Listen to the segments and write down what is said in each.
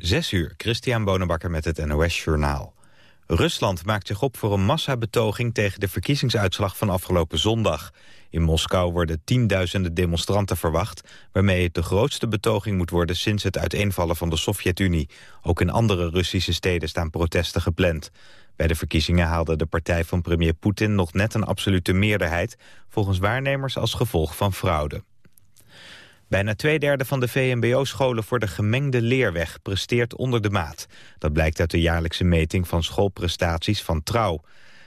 Zes uur, Christian Bonenbakker met het NOS Journaal. Rusland maakt zich op voor een massabetoging tegen de verkiezingsuitslag van afgelopen zondag. In Moskou worden tienduizenden demonstranten verwacht... waarmee het de grootste betoging moet worden sinds het uiteenvallen van de Sovjet-Unie. Ook in andere Russische steden staan protesten gepland. Bij de verkiezingen haalde de partij van premier Poetin nog net een absolute meerderheid... volgens waarnemers als gevolg van fraude. Bijna twee derde van de VMBO-scholen voor de gemengde leerweg presteert onder de maat. Dat blijkt uit de jaarlijkse meting van schoolprestaties van Trouw.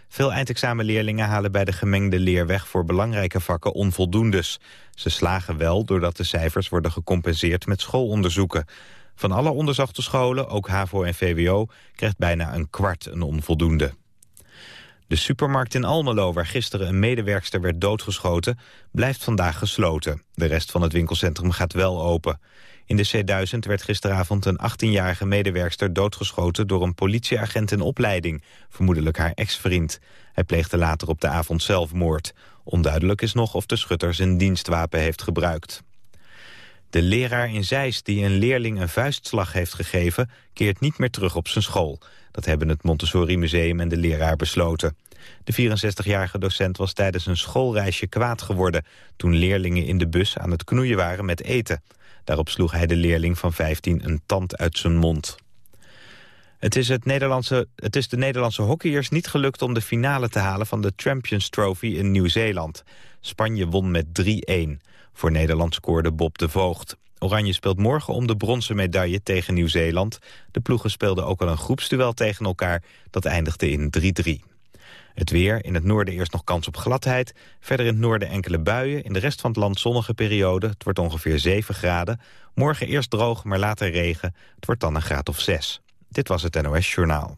Veel eindexamenleerlingen halen bij de gemengde leerweg voor belangrijke vakken onvoldoendes. Ze slagen wel doordat de cijfers worden gecompenseerd met schoolonderzoeken. Van alle onderzochte scholen, ook HAVO en VWO, krijgt bijna een kwart een onvoldoende. De supermarkt in Almelo, waar gisteren een medewerkster werd doodgeschoten, blijft vandaag gesloten. De rest van het winkelcentrum gaat wel open. In de C1000 werd gisteravond een 18-jarige medewerkster doodgeschoten door een politieagent in opleiding, vermoedelijk haar ex-vriend. Hij pleegde later op de avond zelfmoord. Onduidelijk is nog of de schutter zijn dienstwapen heeft gebruikt. De leraar in Zeist die een leerling een vuistslag heeft gegeven... keert niet meer terug op zijn school. Dat hebben het Montessori Museum en de leraar besloten. De 64-jarige docent was tijdens een schoolreisje kwaad geworden... toen leerlingen in de bus aan het knoeien waren met eten. Daarop sloeg hij de leerling van 15 een tand uit zijn mond. Het is, het, Nederlandse, het is de Nederlandse hockeyers niet gelukt om de finale te halen... van de Champions Trophy in Nieuw-Zeeland. Spanje won met 3-1. Voor Nederland scoorde Bob de Voogd. Oranje speelt morgen om de bronzen medaille tegen Nieuw-Zeeland. De ploegen speelden ook al een groepsduel tegen elkaar. Dat eindigde in 3-3. Het weer, in het noorden eerst nog kans op gladheid. Verder in het noorden enkele buien. In de rest van het land zonnige periode. Het wordt ongeveer 7 graden. Morgen eerst droog, maar later regen. Het wordt dan een graad of 6. Dit was het NOS Journaal.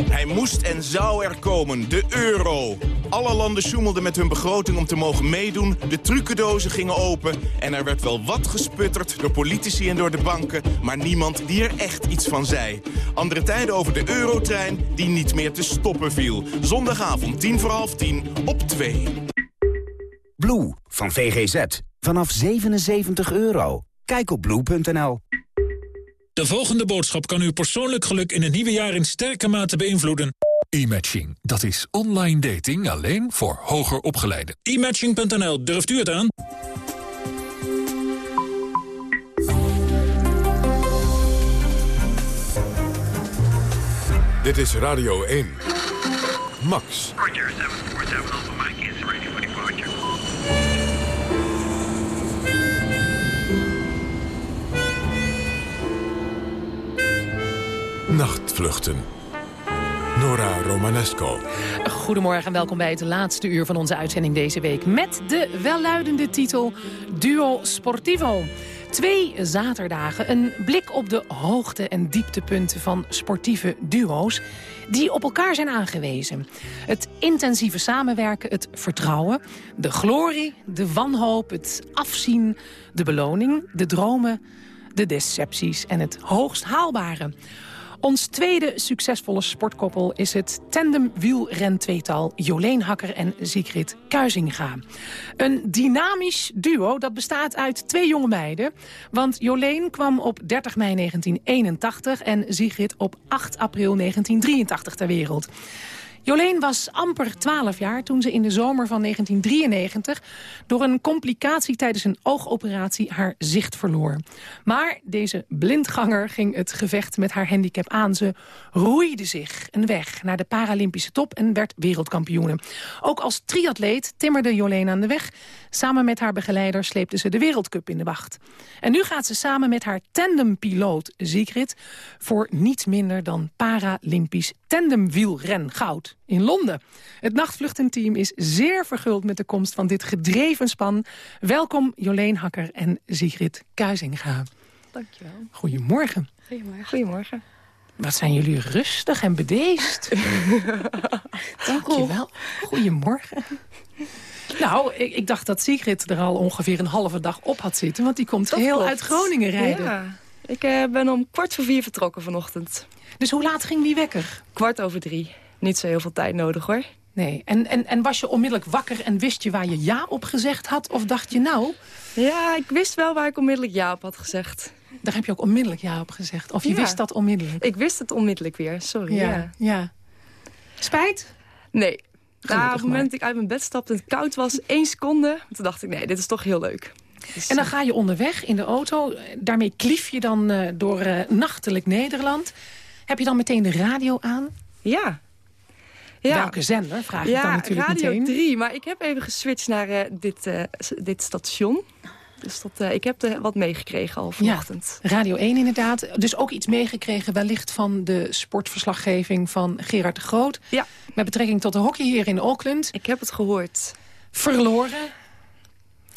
Hij moest en zou er komen, de euro. Alle landen sjoemelden met hun begroting om te mogen meedoen. De trucendozen gingen open en er werd wel wat gesputterd door politici en door de banken. Maar niemand die er echt iets van zei. Andere tijden over de eurotrein die niet meer te stoppen viel. Zondagavond tien voor half tien op 2. Blue van VGZ. Vanaf 77 euro. Kijk op blue.nl. De volgende boodschap kan uw persoonlijk geluk in het nieuwe jaar in sterke mate beïnvloeden. E-matching, dat is online dating alleen voor hoger opgeleiden. E-matching.nl, durft u het aan? Dit is Radio 1. Max. Roger, 747 Nachtvluchten. Nora Romanesco. Goedemorgen en welkom bij het laatste uur van onze uitzending deze week... met de welluidende titel Duo Sportivo. Twee zaterdagen, een blik op de hoogte- en dieptepunten van sportieve duo's... die op elkaar zijn aangewezen. Het intensieve samenwerken, het vertrouwen, de glorie, de wanhoop... het afzien, de beloning, de dromen, de decepties en het hoogst haalbare... Ons tweede succesvolle sportkoppel is het tandemwielren-tweetal Joleen Hakker en Sigrid Kuizinga. Een dynamisch duo dat bestaat uit twee jonge meiden. Want Joleen kwam op 30 mei 1981 en Sigrid op 8 april 1983 ter wereld. Joleen was amper 12 jaar toen ze in de zomer van 1993... door een complicatie tijdens een oogoperatie haar zicht verloor. Maar deze blindganger ging het gevecht met haar handicap aan. Ze roeide zich een weg naar de Paralympische top en werd wereldkampioene. Ook als triatleet timmerde Joleen aan de weg. Samen met haar begeleider sleepte ze de Wereldcup in de wacht. En nu gaat ze samen met haar tandempiloot Sigrid... voor niets minder dan Paralympisch tandemwielren goud in Londen. Het nachtvluchtenteam is zeer verguld met de komst van dit gedreven span. Welkom Joleen Hakker en Sigrid Kuizinga. Dankjewel. Goedemorgen. Goedemorgen. Goedemorgen. Wat zijn jullie rustig en bedeesd. Dankjewel. Goedemorgen. Nou, ik, ik, dacht dat Sigrid er al ongeveer een halve dag op had zitten... want die komt dat heel klopt. uit Groningen rijden. Ja, ik uh, ben om kwart voor vier vertrokken vanochtend. Dus hoe laat ging die wekker? Kwart over drie. Niet zo heel veel tijd nodig, hoor. Nee, en, en, en was je onmiddellijk wakker en wist je waar je ja op gezegd had? Of dacht je nou... Ja, ik wist wel waar ik onmiddellijk ja op had gezegd. Daar heb je ook onmiddellijk ja op gezegd? Of je ja. wist dat onmiddellijk? Ik wist het onmiddellijk weer, sorry. Ja, ja. ja. Spijt? Nee. Nou, op het moment dat ik uit mijn bed stapte en het koud was, één seconde... toen dacht ik, nee, dit is toch heel leuk. Dus, en dan ga je onderweg in de auto. Daarmee klief je dan uh, door uh, nachtelijk Nederland. Heb je dan meteen de radio aan? Ja. Ja. Welke zender, vraag ja, ik dan natuurlijk radio meteen. 3, maar ik heb even geswitcht naar uh, dit, dit station. Dus dat, ik heb er wat meegekregen al vanochtend. Ja, Radio 1 inderdaad. Dus ook iets meegekregen wellicht van de sportverslaggeving van Gerard de Groot. Ja. Met betrekking tot de hockey hier in Auckland. Ik heb het gehoord. Verloren.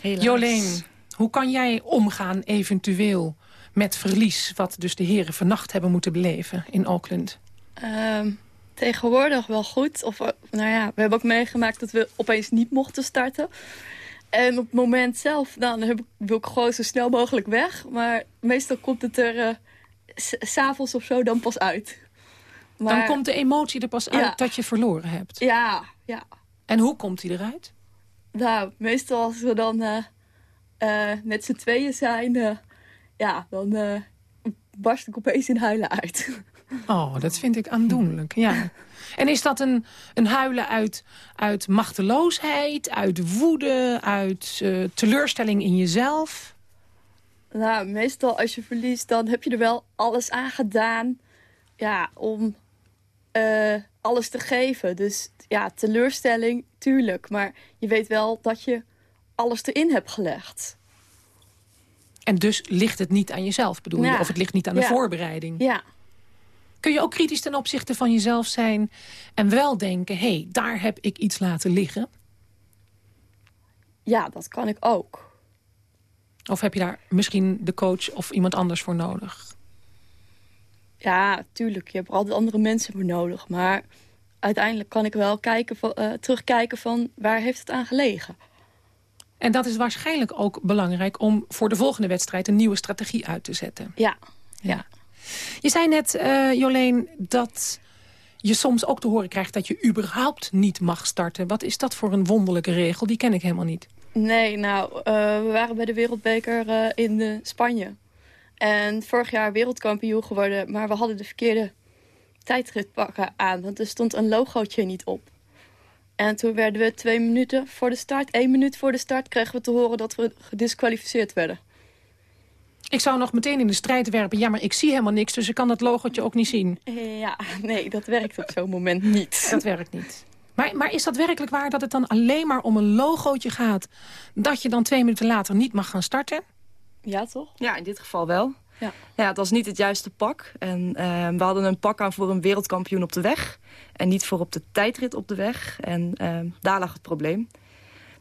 Helaas. Jolene, hoe kan jij omgaan eventueel met verlies... wat dus de heren vannacht hebben moeten beleven in Auckland? Uh, tegenwoordig wel goed. Of, nou ja, we hebben ook meegemaakt dat we opeens niet mochten starten. En op het moment zelf, nou, dan heb ik, wil ik gewoon zo snel mogelijk weg. Maar meestal komt het er uh, s'avonds of zo dan pas uit. Maar, dan komt de emotie er pas uit ja. dat je verloren hebt? Ja, ja. En hoe komt die eruit? Nou, meestal als we dan uh, uh, met z'n tweeën zijn... ja, dan barst ik opeens in huilen uit. Oh, dat vind ik aandoenlijk, ja. En is dat een, een huilen uit, uit machteloosheid, uit woede, uit uh, teleurstelling in jezelf? Nou, meestal als je verliest, dan heb je er wel alles aan gedaan ja, om uh, alles te geven. Dus ja, teleurstelling, tuurlijk. Maar je weet wel dat je alles erin hebt gelegd. En dus ligt het niet aan jezelf, bedoel ja. je? Of het ligt niet aan de ja. voorbereiding? Ja. Kun je ook kritisch ten opzichte van jezelf zijn... en wel denken, hé, hey, daar heb ik iets laten liggen? Ja, dat kan ik ook. Of heb je daar misschien de coach of iemand anders voor nodig? Ja, tuurlijk. Je hebt altijd andere mensen voor nodig. Maar uiteindelijk kan ik wel kijken van, uh, terugkijken van waar heeft het aan gelegen. En dat is waarschijnlijk ook belangrijk om voor de volgende wedstrijd... een nieuwe strategie uit te zetten. Ja. ja. Je zei net, uh, Joleen, dat je soms ook te horen krijgt... dat je überhaupt niet mag starten. Wat is dat voor een wonderlijke regel? Die ken ik helemaal niet. Nee, nou, uh, we waren bij de Wereldbeker uh, in Spanje. En vorig jaar wereldkampioen geworden... maar we hadden de verkeerde tijdritpakken aan. Want er stond een logootje niet op. En toen werden we twee minuten voor de start... één minuut voor de start kregen we te horen dat we gedisqualificeerd werden. Ik zou nog meteen in de strijd werpen. Ja, maar ik zie helemaal niks, dus ik kan dat logotje ook niet zien. Ja, nee, dat werkt op zo'n moment niet. Dat werkt niet. Maar, maar is dat werkelijk waar dat het dan alleen maar om een logootje gaat... dat je dan twee minuten later niet mag gaan starten? Ja, toch? Ja, in dit geval wel. Ja. ja, het was niet het juiste pak. En uh, we hadden een pak aan voor een wereldkampioen op de weg. En niet voor op de tijdrit op de weg. En uh, daar lag het probleem.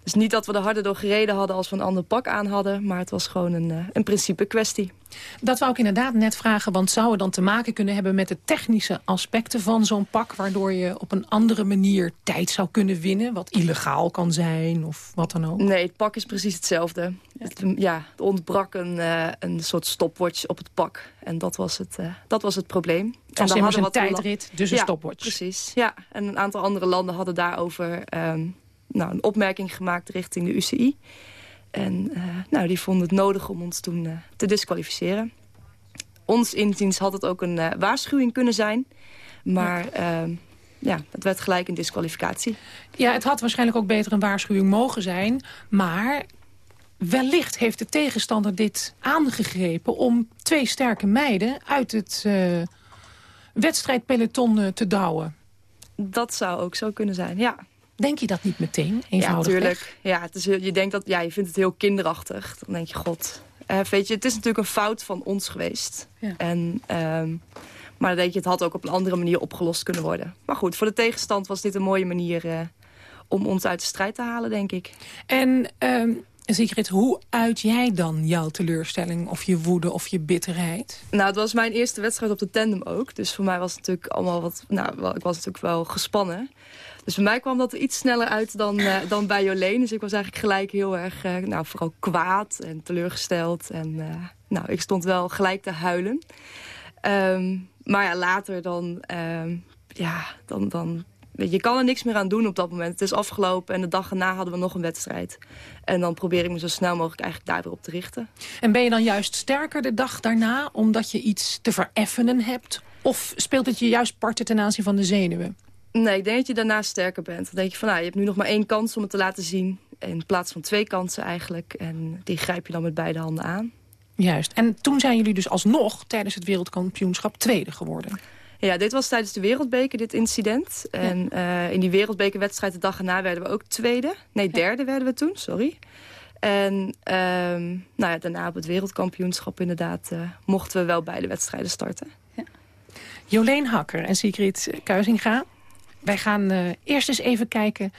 Dus niet dat we er harder door gereden hadden als we een ander pak aan hadden. Maar het was gewoon een, uh, een principe kwestie. Dat wou ik inderdaad net vragen. Want zou het dan te maken kunnen hebben met de technische aspecten van zo'n pak... waardoor je op een andere manier tijd zou kunnen winnen? Wat illegaal kan zijn of wat dan ook? Nee, het pak is precies hetzelfde. Ja, het, ja, het ontbrak een, uh, een soort stopwatch op het pak. En dat was het, uh, dat was het probleem. Het was immers een tijdrit, dus een ja, stopwatch. precies. Ja, en een aantal andere landen hadden daarover... Um, nou, een opmerking gemaakt richting de UCI. En uh, nou, die vonden het nodig om ons toen uh, te disqualificeren. Ons inziens had het ook een uh, waarschuwing kunnen zijn. Maar ja. ja, het werd gelijk een disqualificatie. Ja, het had waarschijnlijk ook beter een waarschuwing mogen zijn. Maar wellicht heeft de tegenstander dit aangegrepen... om twee sterke meiden uit het wedstrijdpeloton te douwen. Dat zou ook zo kunnen zijn, ja. Denk je dat niet meteen, eenvoudig Ja, tuurlijk. Ja, het is, je, denkt dat, ja, je vindt het heel kinderachtig. Dan denk je, god. Uh, weet je, het is natuurlijk een fout van ons geweest. Ja. En, um, maar dan denk je, het had ook op een andere manier opgelost kunnen worden. Maar goed, voor de tegenstand was dit een mooie manier... Uh, om ons uit de strijd te halen, denk ik. En um, Sigrid, hoe uit jij dan jouw teleurstelling of je woede of je bitterheid? Nou, het was mijn eerste wedstrijd op de tandem ook. Dus voor mij was het natuurlijk allemaal wat... Nou, ik was natuurlijk wel gespannen. Dus bij mij kwam dat iets sneller uit dan, eh, dan bij Jolene. Dus ik was eigenlijk gelijk heel erg, eh, nou, vooral kwaad en teleurgesteld. En eh, nou, ik stond wel gelijk te huilen. Ehm, maar ja, later dan, ehm, ja, dan, dan je kan er niks meer aan doen op dat moment. Het is afgelopen en de dag erna hadden we nog een wedstrijd. En dan probeer ik me zo snel mogelijk eigenlijk daar weer op te richten. En ben je dan juist sterker de dag daarna omdat je iets te vereffenen hebt? Of speelt het je juist parten ten aanzien van de zenuwen? Nee, ik denk dat je daarna sterker bent. Dan denk je van, nou, je hebt nu nog maar één kans om het te laten zien. In plaats van twee kansen eigenlijk. En die grijp je dan met beide handen aan. Juist. En toen zijn jullie dus alsnog tijdens het wereldkampioenschap tweede geworden. Ja, dit was tijdens de Wereldbeker, dit incident. En eh, in die Wereldbekerwedstrijd de dag erna werden we ook tweede. Nee, derde werden we toen, sorry. En ehm, nou ja, daarna op het wereldkampioenschap inderdaad... eh, mochten we wel beide wedstrijden starten. Joleen Hakker en Sigrid Kuizinga. Wij gaan eh, eerst eens even kijken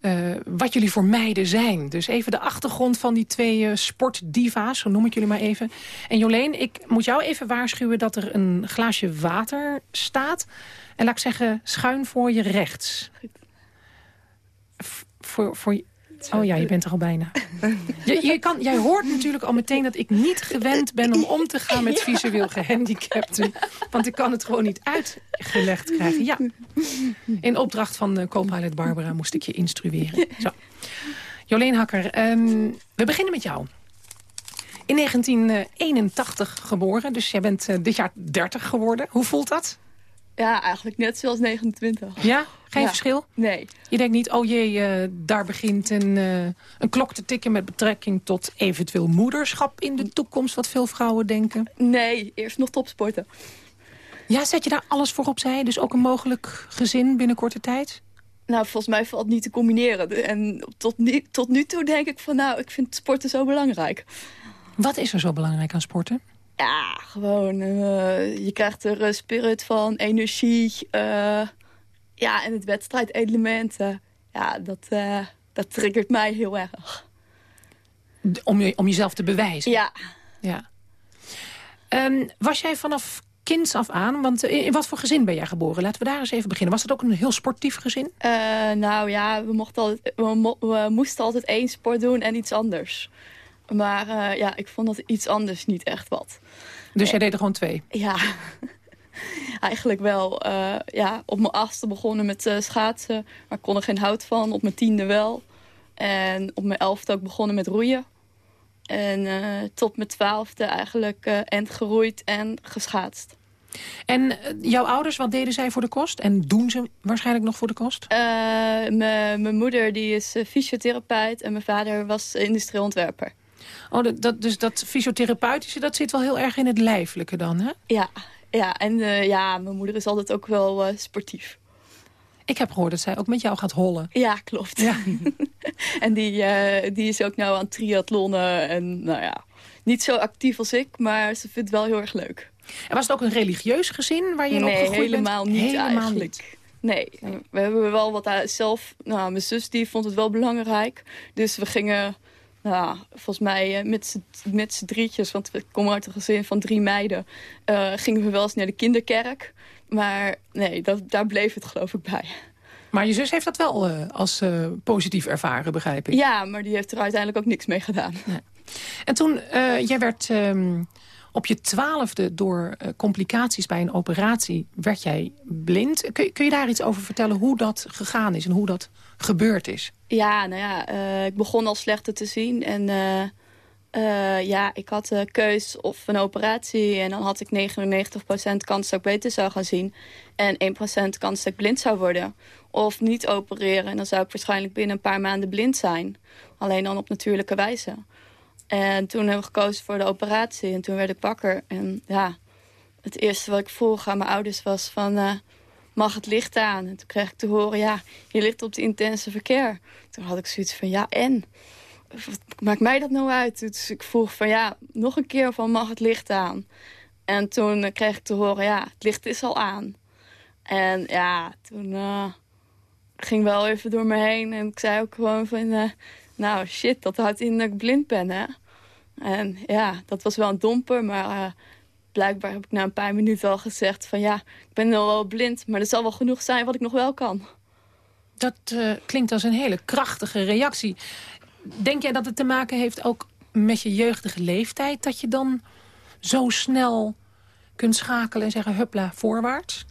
eh, wat jullie voor meiden zijn. Dus even de achtergrond van die twee eh, sportdiva's, zo noem ik jullie maar even. En Joleen, ik moet jou even waarschuwen dat er een glaasje water staat. En laat ik zeggen, schuin voor je rechts. Voor, voor, oh ja, je bent er al bijna. Je, je kan, jij hoort natuurlijk al meteen dat ik niet gewend ben om om te gaan met visueel gehandicapten. Want ik kan het gewoon niet uitgelegd krijgen. Ja, in opdracht van uh, co-pilot Barbara moest ik je instrueren. Zo. Joleen Hakker, ehm, we beginnen met jou. In 1981 geboren, dus jij bent eh, dit jaar 30 geworden. Hoe voelt dat? Ja, eigenlijk net zoals 29. Ja? Geen Ja. verschil? Nee. Je denkt niet, oh jee, eh, daar begint een, eh, een klok te tikken... met betrekking tot eventueel moederschap in de toekomst... wat veel vrouwen denken. Nee, eerst nog topsporten. Ja, zet je daar alles voor opzij? Dus ook een mogelijk gezin binnen korte tijd? Nou, volgens mij valt het niet te combineren. En tot nu, tot nu toe denk ik van, nou, ik vind sporten zo belangrijk. Wat is er zo belangrijk aan sporten? Ja, gewoon, eh, je krijgt er eh, spirit van, energie. eh, ja, en het wedstrijdelement. ja, dat, dat triggert mij heel erg. Om, je, om jezelf te bewijzen? Ja. ja. Ehm, was jij vanaf kinds af aan, want in wat voor gezin ben jij geboren? Laten we daar eens even beginnen. Was het ook een heel sportief gezin? Nou ja, we, mochten altijd, we, mo- we moesten altijd één sport doen en iets anders. Maar eh, ja, ik vond dat iets anders niet echt wat. Dus jij deed er gewoon twee? Ja, eigenlijk wel. eh, ja, op mijn achtste begonnen met eh, schaatsen, maar ik kon er geen hout van. Op mijn tiende wel. En op mijn elfde ook begonnen met roeien. En eh, tot mijn twaalfde eigenlijk eh end geroeid en geschaatst. En eh, jouw ouders, wat deden zij voor de kost? En doen ze waarschijnlijk nog voor de kost? Eh, mijn moeder die is eh, fysiotherapeut en mijn vader was industrieel ontwerper. Oh, dat, dat, dus dat fysiotherapeutische, dat zit wel heel erg in het lijfelijke dan, hè? Ja, ja en eh, ja, mijn moeder is altijd ook wel eh, sportief. Ik heb gehoord dat zij ook met jou gaat hollen. Ja, klopt. Ja. en die, eh, die is ook nou aan triathlonnen en nou ja, niet zo actief als ik, maar ze vindt het wel heel erg leuk. En was het ook een religieus gezin waar je in nee, opgegroeid helemaal bent? niet helemaal eigenlijk. Niet. Nee, we hebben wel wat zelf... Nou, mijn zus die vond het wel belangrijk. Dus we gingen, nou, volgens mij eh, met z'n- drietjes... want we komen uit een gezin van drie meiden... eh, gingen we wel eens naar de kinderkerk. Maar nee, dat, daar bleef het geloof ik bij. Maar je zus heeft dat wel eh, als positief ervaren, begrijp ik. Ja, maar die heeft er uiteindelijk ook niks mee gedaan. En toen, jij werd ehm, op je twaalfde door eh, complicaties bij een operatie, werd jij blind. Kun, kun je daar iets over vertellen hoe dat gegaan is en hoe dat gebeurd is? Ja, nou ja, eh, ik begon al slechter te zien. En eh, ja, ik had de keus of een operatie. En dan had ik 99% kans dat ik beter zou gaan zien. En 1% kans dat ik blind zou worden. Of niet opereren. En dan zou ik waarschijnlijk binnen een paar maanden blind zijn. Alleen dan op natuurlijke wijze. En toen hebben we gekozen voor de operatie. En toen werd ik wakker. En ja, het eerste wat ik vroeg aan mijn ouders was van... eh, mag het licht aan? En toen kreeg ik te horen, ja, je ligt op de intense verkeer. Toen had ik zoiets van, ja, en? Maakt mij dat nou uit? Dus ik vroeg van, ja, nog een keer van, mag het licht aan? En toen kreeg ik te horen, ja, het licht is al aan. En ja, toen eh, ging wel even door me heen. En ik zei ook gewoon van, eh, nou shit, dat houdt in dat ik blind ben, hè. En ja, dat was wel een domper, maar uh, blijkbaar heb ik na een paar minuten al gezegd van ja, ik ben nog wel blind, maar er zal wel genoeg zijn wat ik nog wel kan. Dat uh, klinkt als een hele krachtige reactie. Denk jij dat het te maken heeft ook met je jeugdige leeftijd... dat je dan zo snel kunt schakelen en zeggen huppla, voorwaarts?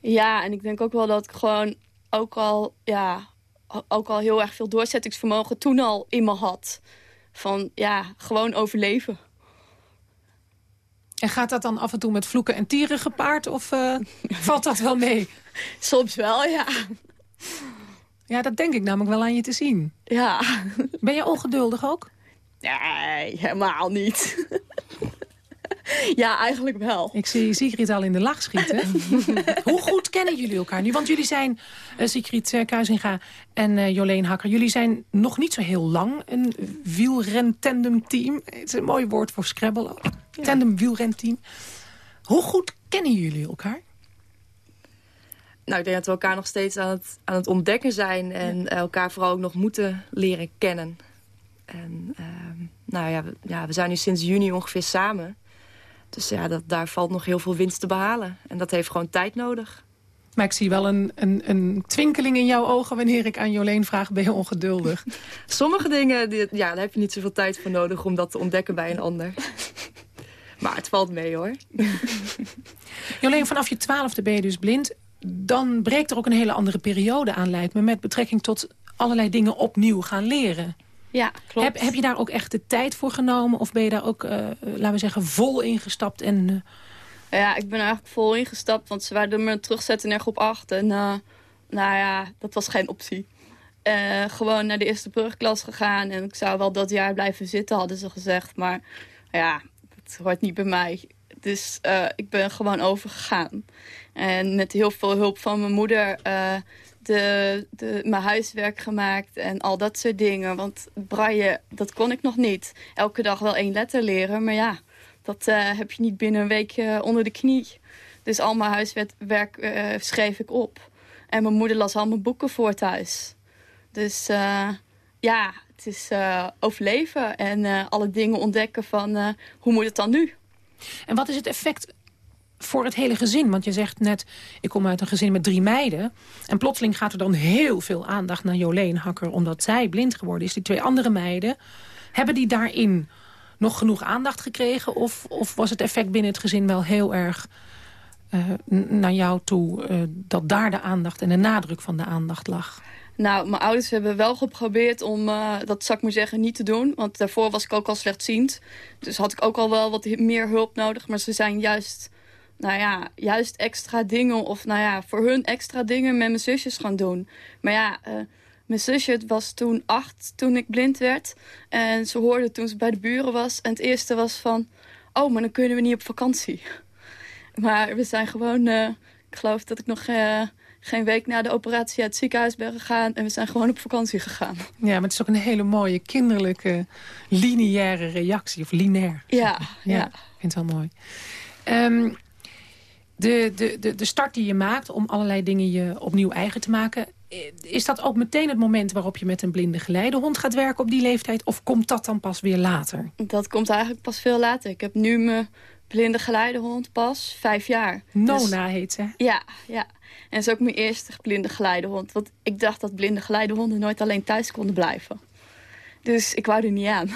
Ja, en ik denk ook wel dat ik gewoon ook al, ja, ook al heel erg veel doorzettingsvermogen toen al in me had. Van ja, gewoon overleven. En gaat dat dan af en toe met vloeken en tieren gepaard? Of uh, valt dat wel mee? Soms wel, ja. Ja, dat denk ik namelijk wel aan je te zien. Ja. Ben je ongeduldig ook? Nee, helemaal niet. ja, eigenlijk wel. Ik zie Sigrid al in de lach schieten. Hoe goed kennen jullie elkaar nu? Want jullie zijn, uh, Sigrid uh, Kuizinga en uh, Joleen Hakker... jullie zijn nog niet zo heel lang een wielren-tandem-team. Het is een mooi woord voor Scrabble. Ja. Tandem-wielrenteam. Hoe goed kennen jullie elkaar? Nou, ik denk dat we elkaar nog steeds aan het, aan het ontdekken zijn... en elkaar vooral ook nog moeten leren kennen. En ehm, nou ja we, ja, we zijn nu sinds juni ongeveer samen. Dus ja, dat, daar valt nog heel veel winst te behalen. En dat heeft gewoon tijd nodig. Maar ik zie wel een, een, een twinkeling in jouw ogen wanneer ik aan Joleen vraag, ben je ongeduldig? Sommige dingen, die, ja, daar heb je niet zoveel tijd voor nodig om dat te ontdekken bij een ander. maar het valt mee hoor. Joleen, vanaf je twaalfde ben je dus blind. Dan breekt er ook een hele andere periode aan, lijkt me... met betrekking tot allerlei dingen opnieuw gaan leren. Ja, klopt. Heb, heb je daar ook echt de tijd voor genomen? Of ben je daar ook, uh, laten we zeggen, vol ingestapt? En, uh... Ja, ik ben eigenlijk vol ingestapt. Want ze wilden me terugzetten naar groep 8. En uh, nou ja, dat was geen optie. gewoon naar de eerste brugklas gegaan. En ik zou wel dat jaar blijven zitten, hadden ze gezegd. Maar ja, het hoort niet bij mij. Dus ik ben gewoon overgegaan. En met heel veel hulp van mijn moeder de, de, mijn huiswerk gemaakt en al dat soort dingen. Want braille, dat kon ik nog niet. Elke dag wel één letter leren, maar ja, dat uh, heb je niet binnen een week uh, onder de knie. Dus al mijn huiswerk uh, schreef ik op. En mijn moeder las al mijn boeken voor thuis. Dus ja, het is overleven en alle dingen ontdekken van hoe moet het dan nu? En wat is het effect voor het hele gezin. Want je zegt net, ik kom uit een gezin met drie meiden. En plotseling gaat er dan heel veel aandacht naar Jolene Hakker... omdat zij blind geworden is. Die twee andere meiden, hebben die daarin nog genoeg aandacht gekregen? Of, of was het effect binnen het gezin wel heel erg uh, naar jou toe... Uh, dat daar de aandacht en de nadruk van de aandacht lag? Nou, mijn ouders hebben wel geprobeerd om, uh, dat zou ik maar zeggen, niet te doen. Want daarvoor was ik ook al slechtziend. Dus had ik ook al wel wat meer hulp nodig. Maar ze zijn juist nou ja, juist extra dingen of nou ja, voor hun extra dingen met mijn zusjes gaan doen. Maar ja, uh, mijn zusje was toen acht toen ik blind werd. En ze hoorde toen ze bij de buren was. En het eerste was van, oh, maar dan kunnen we niet op vakantie. Maar we zijn gewoon, uh, ik geloof dat ik nog... Uh, geen week na de operatie uit het ziekenhuis ben gegaan. En we zijn gewoon op vakantie gegaan. Ja, maar het is ook een hele mooie, kinderlijke, lineaire reactie. Of lineair. Ja, ja. ja. Ik vind het wel mooi. Um, de, de, de, de start die je maakt om allerlei dingen je opnieuw eigen te maken... is dat ook meteen het moment waarop je met een blinde geleidehond gaat werken op die leeftijd? Of komt dat dan pas weer later? Dat komt eigenlijk pas veel later. Ik heb nu mijn blinde geleidehond pas vijf jaar. Nona dus, heet ze. Ja, ja. En is ook mijn eerste blinde geleidehond. Want ik dacht dat blinde geleidehonden nooit alleen thuis konden blijven. Dus ik wou er niet aan.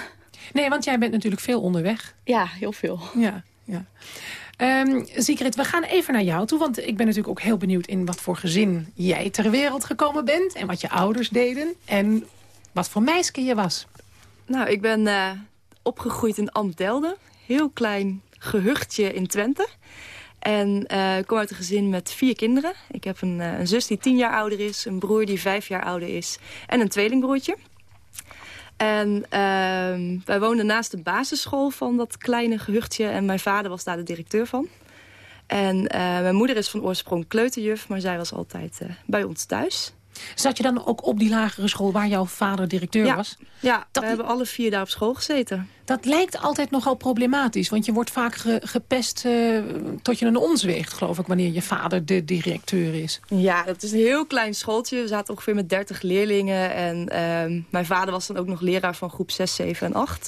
Nee, want jij bent natuurlijk veel onderweg. Ja, heel veel. Ja, ja. Um, we gaan even naar jou toe. Want ik ben natuurlijk ook heel benieuwd in wat voor gezin jij ter wereld gekomen bent. En wat je ouders deden. En wat voor meisje je was. Nou, ik ben uh, opgegroeid in Amtdelden. Heel klein gehuchtje in Twente. En uh, ik kom uit een gezin met vier kinderen. Ik heb een, uh, een zus die tien jaar ouder is. Een broer die vijf jaar ouder is. En een tweelingbroertje. En uh, wij woonden naast de basisschool van dat kleine gehuchtje. En mijn vader was daar de directeur van. En uh, mijn moeder is van oorsprong kleuterjuf, maar zij was altijd uh, bij ons thuis. Zat je dan ook op die lagere school waar jouw vader directeur Ja. was? Ja, Dat- we hebben alle vier daar op school gezeten. Dat lijkt altijd nogal problematisch. Want je wordt vaak ge- gepest eh, tot je een ons weegt, geloof ik... wanneer je vader de directeur is. Ja, het is een heel klein schooltje. We zaten ongeveer met 30 leerlingen. En ehm, mijn vader was dan ook nog leraar van groep 6, 7 en 8.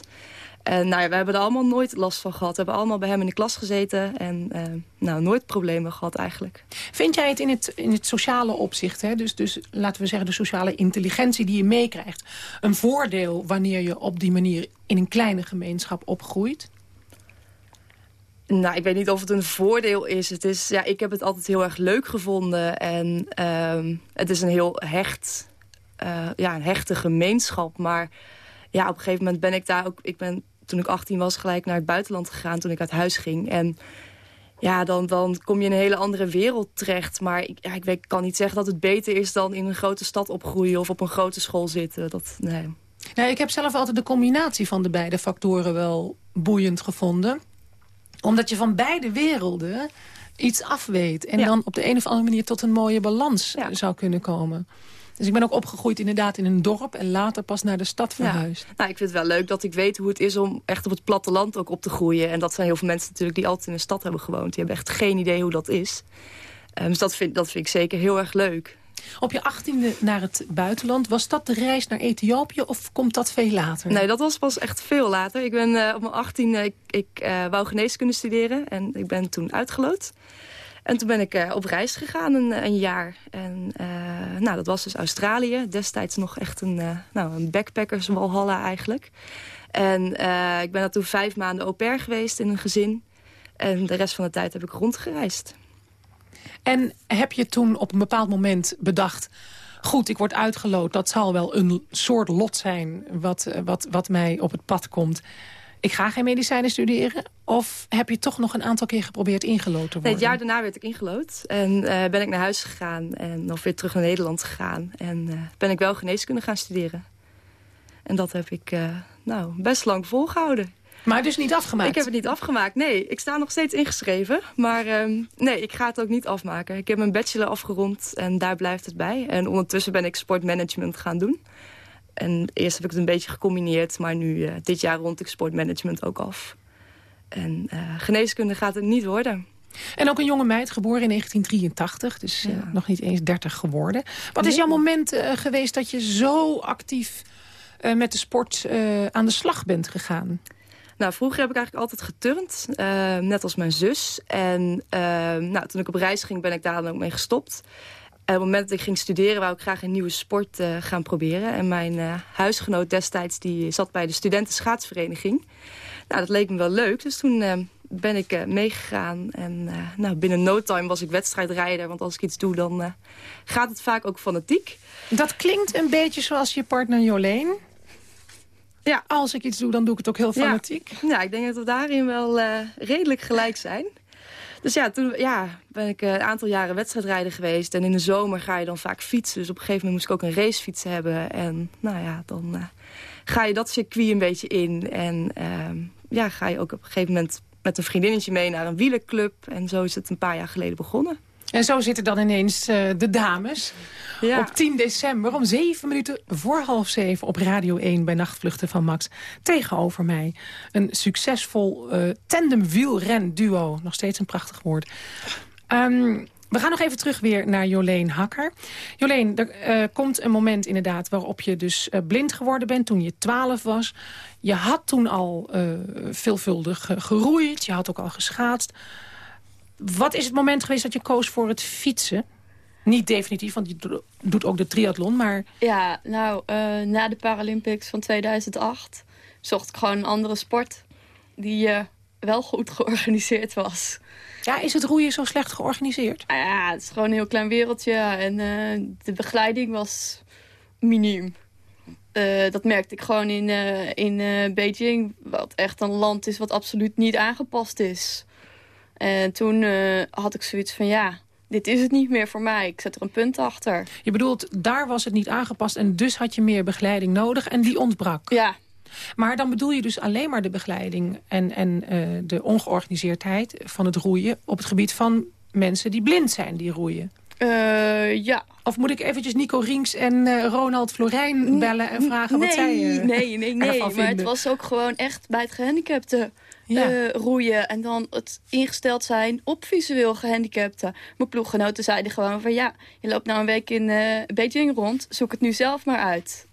En nou ja, we hebben er allemaal nooit last van gehad. We hebben allemaal bij hem in de klas gezeten. En ehm, nou, nooit problemen gehad eigenlijk. Vind jij het in het, in het sociale opzicht, hè? Dus, dus laten we zeggen de sociale intelligentie die je meekrijgt... een voordeel wanneer je op die manier in een kleine gemeenschap opgroeit? Nou, ik weet niet of het een voordeel is. Het is ja, ik heb het altijd heel erg leuk gevonden. En ehm, het is een heel hecht, eh, ja, een hechte gemeenschap. Maar ja, op een gegeven moment ben ik daar ook... Ik ben toen ik 18 was gelijk naar het buitenland gegaan toen ik uit huis ging. En ja, dan, dan kom je in een hele andere wereld terecht. Maar ik, ja, ik weet, kan niet zeggen dat het beter is dan in een grote stad opgroeien... of op een grote school zitten. Dat, nee. Nou, ik heb zelf altijd de combinatie van de beide factoren wel boeiend gevonden. Omdat je van beide werelden iets afweet. En Ja. dan op de een of andere manier tot een mooie balans Ja. zou kunnen komen. Dus ik ben ook opgegroeid inderdaad in een dorp... en later pas naar de stad verhuisd. Nou, ik vind het wel leuk dat ik weet hoe het is om echt op het platteland ook op te groeien. En dat zijn heel veel mensen natuurlijk die altijd in een stad hebben gewoond. Die hebben echt geen idee hoe dat is. Ehm, dus dat vind, dat vind ik zeker heel erg leuk. Op je achttiende naar het buitenland. Was dat de reis naar Ethiopië of komt dat veel later? Nee, dat was pas echt veel later. Ik ben eh, op mijn 18 ik, ik eh, wou geneeskunde studeren en ik ben toen uitgeloot. En toen ben ik eh, op reis gegaan een, een jaar. En eh, nou, dat was dus Australië. Destijds nog echt een, eh nou, een backpackerswalhalla eigenlijk. En ik ben daar toen vijf maanden au pair geweest in een gezin. En de rest van de tijd heb ik rondgereisd. En heb je toen op een bepaald moment bedacht... goed, ik word uitgeloot, dat zal wel een soort lot zijn... wat, wat, wat mij op het pad komt. Ik ga geen medicijnen studeren? Of heb je toch nog een aantal keer geprobeerd ingelood te worden? Nee, het jaar daarna werd ik ingelood. En eh, ben ik naar huis gegaan en nog weer terug naar Nederland gegaan. En eh, ben ik wel geneeskunde gaan studeren. En dat heb ik eh, nou, best lang volgehouden. Maar dus niet afgemaakt? Ik heb het niet afgemaakt, nee. Ik sta nog steeds ingeschreven. Maar ehm, nee, ik ga het ook niet afmaken. Ik heb mijn bachelor afgerond en daar blijft het bij. En ondertussen ben ik sportmanagement gaan doen. En eerst heb ik het een beetje gecombineerd. Maar nu, eh, dit jaar rond ik sportmanagement ook af. En eh, geneeskunde gaat het niet worden. En ook een jonge meid, geboren in 1983. Dus eh, nog niet eens 30 geworden. Wat is jouw moment geweest dat je zo actief... met de sport aan de slag bent gegaan? Nou, vroeger heb ik eigenlijk altijd geturnd, net als mijn zus. En nou, toen ik op reis ging, ben ik daar dan ook mee gestopt. En op het moment dat ik ging studeren, wou ik graag een nieuwe sport eh, gaan proberen. En mijn eh, huisgenoot destijds, die zat bij de studentenschaatsvereniging. Nou, dat leek me wel leuk, dus toen eh, ben ik eh, meegegaan. En eh, nou, binnen no time was ik wedstrijdrijder, want als ik iets doe, dan eh, gaat het vaak ook fanatiek. Dat klinkt een beetje zoals je partner Joleen. Ja. Als ik iets doe, dan doe ik het ook heel fanatiek. Ja, ik denk dat we daarin wel eh, redelijk gelijk zijn. Dus ja, toen ja, ben ik eh, een aantal jaren wedstrijdrijder geweest. En in de zomer ga je dan vaak fietsen. Dus op een gegeven moment moest ik ook een racefiets hebben. En nou ja, dan eh, ga je dat circuit een beetje in. En ehm, ja, ga je ook op een gegeven moment met een vriendinnetje mee naar een wielerclub. En zo is het een paar jaar geleden begonnen. En zo zitten dan ineens eh, de dames. Ja. Op 10 december om zeven minuten voor half zeven op Radio 1 bij Nachtvluchten van Max. Tegenover mij een succesvol eh tandem wielren-duo. Nog steeds een prachtig woord. Ehm, we gaan nog even terug weer naar Joleen Hakker. Joleen, er eh, komt een moment inderdaad waarop je dus blind geworden bent toen je 12 was. Je had toen al veelvuldig geroeid, je had ook al geschaatst. Wat is het moment geweest dat je koos voor het fietsen? Niet definitief, want je do- doet ook de triathlon, maar Ja, nou, eh, na de Paralympics van 2008 zocht ik gewoon een andere sport die eh, wel goed georganiseerd was. ja, is het roeien zo slecht georganiseerd? Ah ja, het is gewoon een heel klein wereldje en eh, de begeleiding was miniem. Dat merkte ik gewoon in, in Beijing, wat echt een land is wat absoluut niet aangepast is. En toen eh, had ik zoiets van, ja, dit is het niet meer voor mij. Ik zet er een punt achter. Je bedoelt, daar was het niet aangepast en dus had je meer begeleiding nodig en die ontbrak. Ja, Maar dan bedoel je dus alleen maar de begeleiding en, en eh, de ongeorganiseerdheid van het roeien... op het gebied van mensen die blind zijn, die roeien. Uh, ja. Of moet ik eventjes Nico Rinks en uh, Ronald Florijn bellen en vragen nee, wat zij uh, Nee, nee, nee. Maar het was ook gewoon echt bij het gehandicapten ja. roeien. En dan het ingesteld zijn op visueel gehandicapten. Mijn ploeggenoten zeiden gewoon van ja, je loopt nou een week in Beijing rond. Zoek het nu zelf maar uit.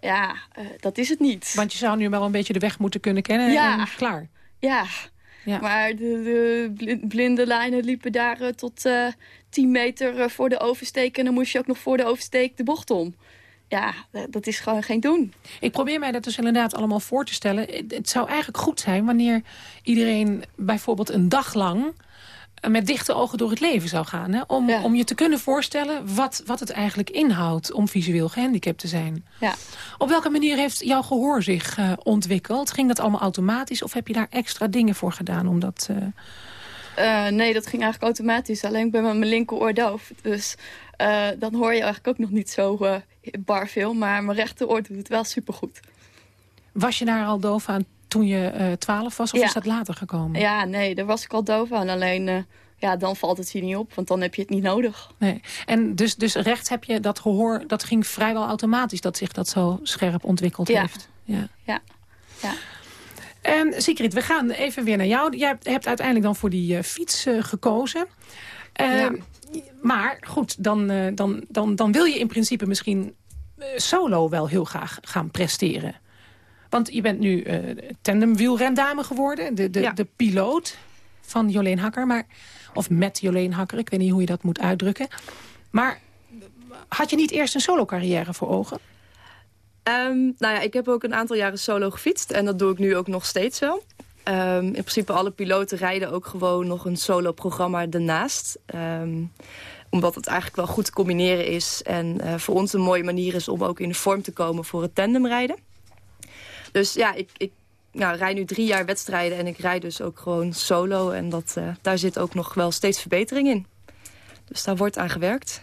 Ja, dat is het niet. Want je zou nu wel een beetje de weg moeten kunnen kennen ja. en klaar. Ja, ja. Maar de, de, blinde lijnen liepen daar uh, tot uh, 10 meter uh, voor de oversteek. En dan moest je ook nog voor de oversteek de bocht om. Ja, dat is gewoon geen doen. Ik probeer mij dat dus inderdaad allemaal voor te stellen. Het zou eigenlijk goed zijn wanneer iedereen bijvoorbeeld een dag lang met dichte ogen door het leven zou gaan. Hè? Om, Ja. om je te kunnen voorstellen wat, wat het eigenlijk inhoudt om visueel gehandicapt te zijn. Ja. Op welke manier heeft jouw gehoor zich eh, ontwikkeld? Ging dat allemaal automatisch of heb je daar extra dingen voor gedaan? Om dat, eh, Eh, nee, dat ging eigenlijk automatisch. Alleen ik ben met mijn linkeroor doof. Dus eh, dan hoor je eigenlijk ook nog niet zo eh, bar veel. Maar mijn rechteroor doet het wel supergoed. Was je daar al doof aan toen je eh 12 was of Ja. is dat later gekomen? Ja, nee, daar was ik al doof aan. Alleen, eh, ja, dan valt het hier niet op. Want dan heb je het niet nodig. Nee. En dus, dus rechts heb je dat gehoor, dat ging vrijwel automatisch dat zich dat zo scherp ontwikkeld Ja. heeft. Ja. Ja. ja. En Sigrid, we gaan even weer naar jou. Jij hebt uiteindelijk dan voor die eh, fiets gekozen. Eh, Ja. Maar goed, dan, eh, dan, dan, dan wil je in principe misschien eh, solo wel heel graag gaan presteren. Want je bent nu eh tandemwielrendame geworden. De, de, Ja. de piloot van Joleen Hakker. Maar, of met Joleen Hakker, ik weet niet hoe je dat moet uitdrukken. Maar had je niet eerst een solo carrière voor ogen? Ehm, nou ja, ik heb ook een aantal jaren solo gefietst. En dat doe ik nu ook nog steeds wel. Ehm, in principe alle piloten rijden ook gewoon nog een solo-programma daarnaast. Ehm, omdat het eigenlijk wel goed te combineren is. En eh, voor ons een mooie manier is om ook in de vorm te komen voor het tandemrijden. Dus ja, ik, ik nou, rijd nu drie jaar wedstrijden en ik rijd dus ook gewoon solo. En dat, eh, daar zit ook nog wel steeds verbetering in. Dus daar wordt aan gewerkt.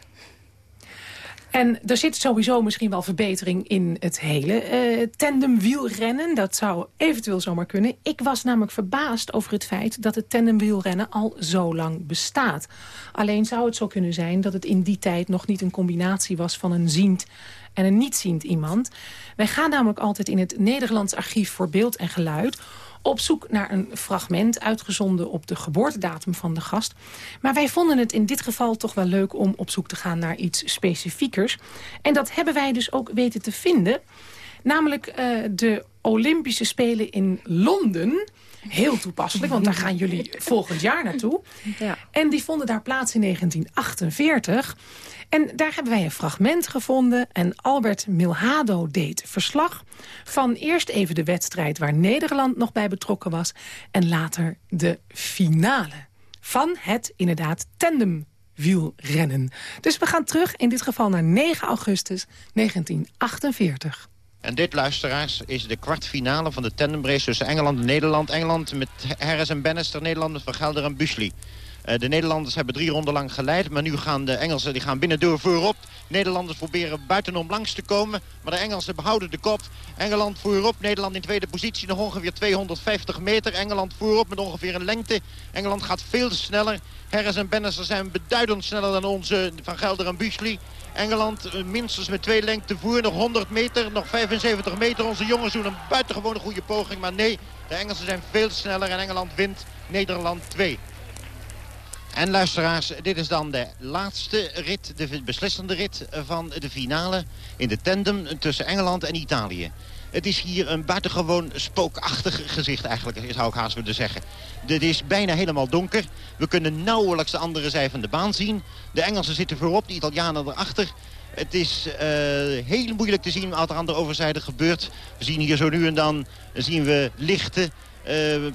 En er zit sowieso misschien wel verbetering in het hele eh tandemwielrennen. Dat zou eventueel zomaar kunnen. Ik was namelijk verbaasd over het feit dat het tandemwielrennen al zo lang bestaat. Alleen zou het zo kunnen zijn dat het in die tijd nog niet een combinatie was van een ziend en een niet-ziend iemand. Wij gaan namelijk altijd in het Nederlands Archief voor Beeld en Geluid op zoek naar een fragment uitgezonden op de geboortedatum van de gast. Maar wij vonden het in dit geval toch wel leuk om op zoek te gaan naar iets specifiekers. En dat hebben wij dus ook weten te vinden. Namelijk eh, de Olympische Spelen in Londen. Heel toepasselijk, want daar gaan jullie volgend jaar naartoe. Ja. En die vonden daar plaats in 1948. En daar hebben wij een fragment gevonden. En Albert Milhado deed verslag van eerst even de wedstrijd... waar Nederland nog bij betrokken was. En later de finale van het inderdaad tandemwielrennen. Dus we gaan terug, in dit geval naar 9 augustus 1948. En dit, luisteraars, is de kwartfinale van de tandemrace tussen Engeland en Nederland. Engeland met Harris en Bannister, Nederland met Van Gelder en Busley. Eh, de Nederlanders hebben drie ronden lang geleid, maar nu gaan de Engelsen die gaan binnendoor voorop. Nederlanders proberen buitenom langs te komen, maar de Engelsen behouden de kop. Engeland voorop, Nederland in tweede positie, nog ongeveer 250 meter. Engeland voorop met ongeveer een lengte. Engeland gaat veel sneller. Harris en Bannister zijn beduidend sneller dan onze Van Gelder en Busley. Engeland eh, minstens met twee lengte voor, nog 100 meter, nog 75 meter. Onze jongens doen een buitengewone goede poging, maar nee, de Engelsen zijn veel sneller en Engeland wint Nederland 2. En luisteraars, dit is dan de laatste rit, de beslissende rit van de finale in de tandem tussen Engeland en Italië. Het is hier een buitengewoon spookachtig gezicht eigenlijk, zou ik haast willen zeggen. Het is bijna helemaal donker. We kunnen nauwelijks de andere zij van de baan zien. De Engelsen zitten voorop, de Italianen erachter. Het is eh, heel moeilijk te zien wat er aan de overzijde gebeurt. We zien hier zo nu en dan zien we lichten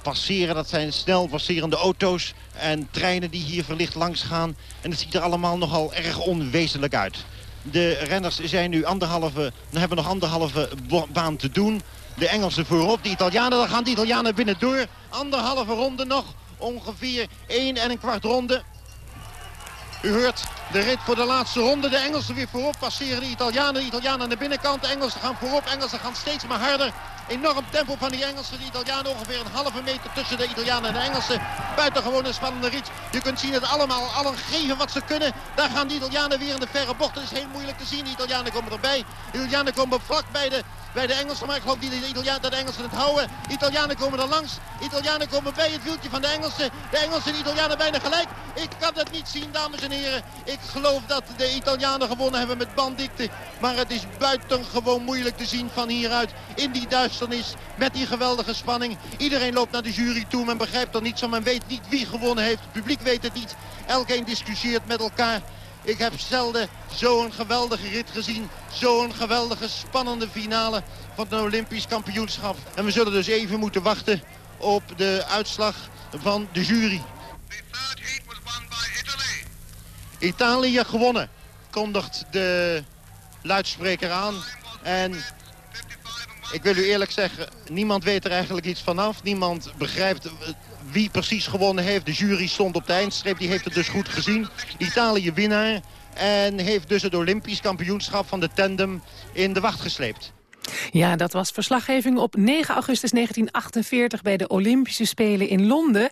passeren. Dat zijn snel passerende auto's en treinen die hier verlicht langs gaan. En het ziet er allemaal nogal erg onwezenlijk uit. De renners zijn nu anderhalve, hebben nog anderhalve baan te doen. De Engelsen voorop, de Italianen, daar gaan de Italianen binnendoor. Anderhalve ronde nog, ongeveer één en een kwart ronde. U hoort de rit voor de laatste ronde. De Engelsen weer voorop passeren de Italianen. De Italianen aan de binnenkant. De Engelsen gaan voorop. Engelsen gaan steeds maar harder. Enorm tempo van die Engelsen. De Italianen ongeveer een halve meter tussen de Italianen en de Engelsen. Buitengewoon spannende rit. Je kunt zien dat allemaal allen geven wat ze kunnen. Daar gaan de Italianen weer in de verre bocht. Dat is heel moeilijk te zien. De Italianen komen erbij. De Italianen komen vlak bij de bij de Engelsen. Maar ik geloof niet dat de, Italianen, dat de Engelsen het houden. Italianen komen er langs. Italianen komen bij het wieltje van de Engelsen. De Engelsen en de Italianen bijna gelijk. Ik kan het niet zien, dames en heren. Geloof dat de Italianen gewonnen hebben met banddikte. Maar het is buitengewoon moeilijk te zien van hieruit. In die duisternis, met die geweldige spanning. Iedereen loopt naar de jury toe. Men begrijpt er niets van. Men weet niet wie gewonnen heeft. Het publiek weet het niet. Elkeen discussieert met elkaar. Ik heb zelden zo'n geweldige rit gezien. Zo'n geweldige spannende finale van het Olympisch kampioenschap. En we zullen dus even moeten wachten op de uitslag van de jury. Italië gewonnen, kondigt de luidspreker aan. En ik wil u eerlijk zeggen, niemand weet er eigenlijk iets vanaf. Niemand begrijpt wie precies gewonnen heeft. De jury stond op de eindstreep, die heeft het dus goed gezien. Italië winnaar en heeft dus het Olympisch kampioenschap van de tandem in de wacht gesleept. Ja, dat was verslaggeving op 9 augustus 1948 bij de Olympische Spelen in Londen.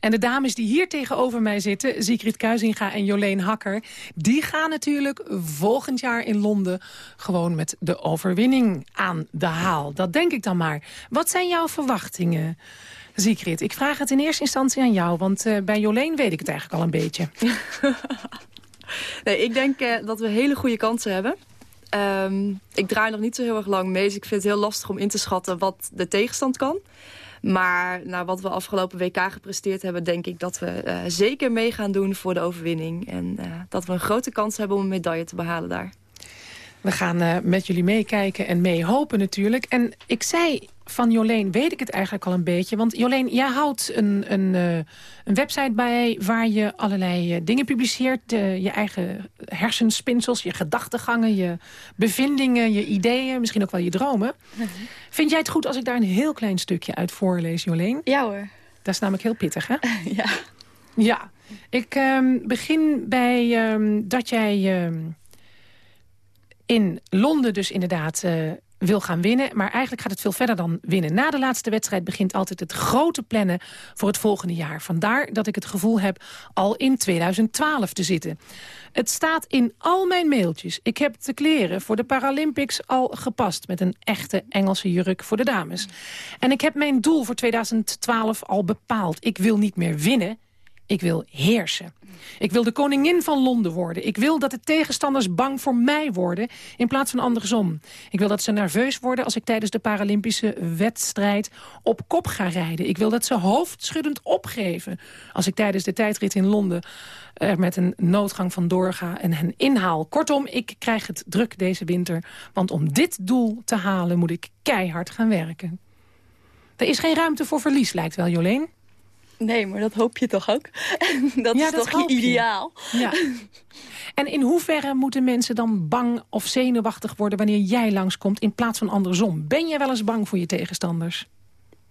En de dames die hier tegenover mij zitten, Sigrid Kuizinga en Joleen Hakker... die gaan natuurlijk volgend jaar in Londen gewoon met de overwinning aan de haal. Dat denk ik dan maar. Wat zijn jouw verwachtingen? Sigrid, ik vraag het in eerste instantie aan jou, want uh, bij Joleen weet ik het eigenlijk al een beetje. nee, ik denk uh, dat we hele goede kansen hebben. Um, ik draai nog niet zo heel erg lang mee, dus ik vind het heel lastig om in te schatten wat de tegenstand kan. Maar naar wat we afgelopen WK gepresteerd hebben... denk ik dat we uh, zeker mee gaan doen voor de overwinning. En uh, dat we een grote kans hebben om een medaille te behalen daar. We gaan uh, met jullie meekijken en mee hopen natuurlijk. En ik zei van Joleen weet ik het eigenlijk al een beetje. Want Joleen, jij houdt een, een, uh, een website bij waar je allerlei uh, dingen publiceert. Uh, je eigen hersenspinsels, je gedachtegangen, je bevindingen, je ideeën. Misschien ook wel je dromen. -huh. Vind jij het goed als ik daar een heel klein stukje uit voorlees, Joleen? Ja hoor. Dat is namelijk heel pittig, hè? ja. Ja. Ik um, begin bij um, dat jij um, in Londen dus inderdaad wil gaan winnen. Maar eigenlijk gaat het veel verder dan winnen. Na de laatste wedstrijd begint altijd het grote plannen voor het volgende jaar. Vandaar dat ik het gevoel heb al in 2012 te zitten. Het staat in al mijn mailtjes. Ik heb de kleren voor de Paralympics al gepast... met een echte Engelse jurk voor de dames. En ik heb mijn doel voor 2012 al bepaald. Ik wil niet meer winnen, ik wil heersen. Ik wil de koningin van Londen worden. Ik wil dat de tegenstanders bang voor mij worden in plaats van andersom. Ik wil dat ze nerveus worden als ik tijdens de Paralympische wedstrijd op kop ga rijden. Ik wil dat ze hoofdschuddend opgeven als ik tijdens de tijdrit in Londen er met een noodgang van doorga en hen inhaal. Kortom, ik krijg het druk deze winter, want om dit doel te halen moet ik keihard gaan werken. Er is geen ruimte voor verlies, lijkt wel, Joleen. Nee, maar dat hoop je toch ook? dat ja, is dat toch je ideaal? Ja. En in hoeverre moeten mensen dan bang of zenuwachtig worden... wanneer jij langskomt in plaats van andersom? Ben jij wel eens bang voor je tegenstanders?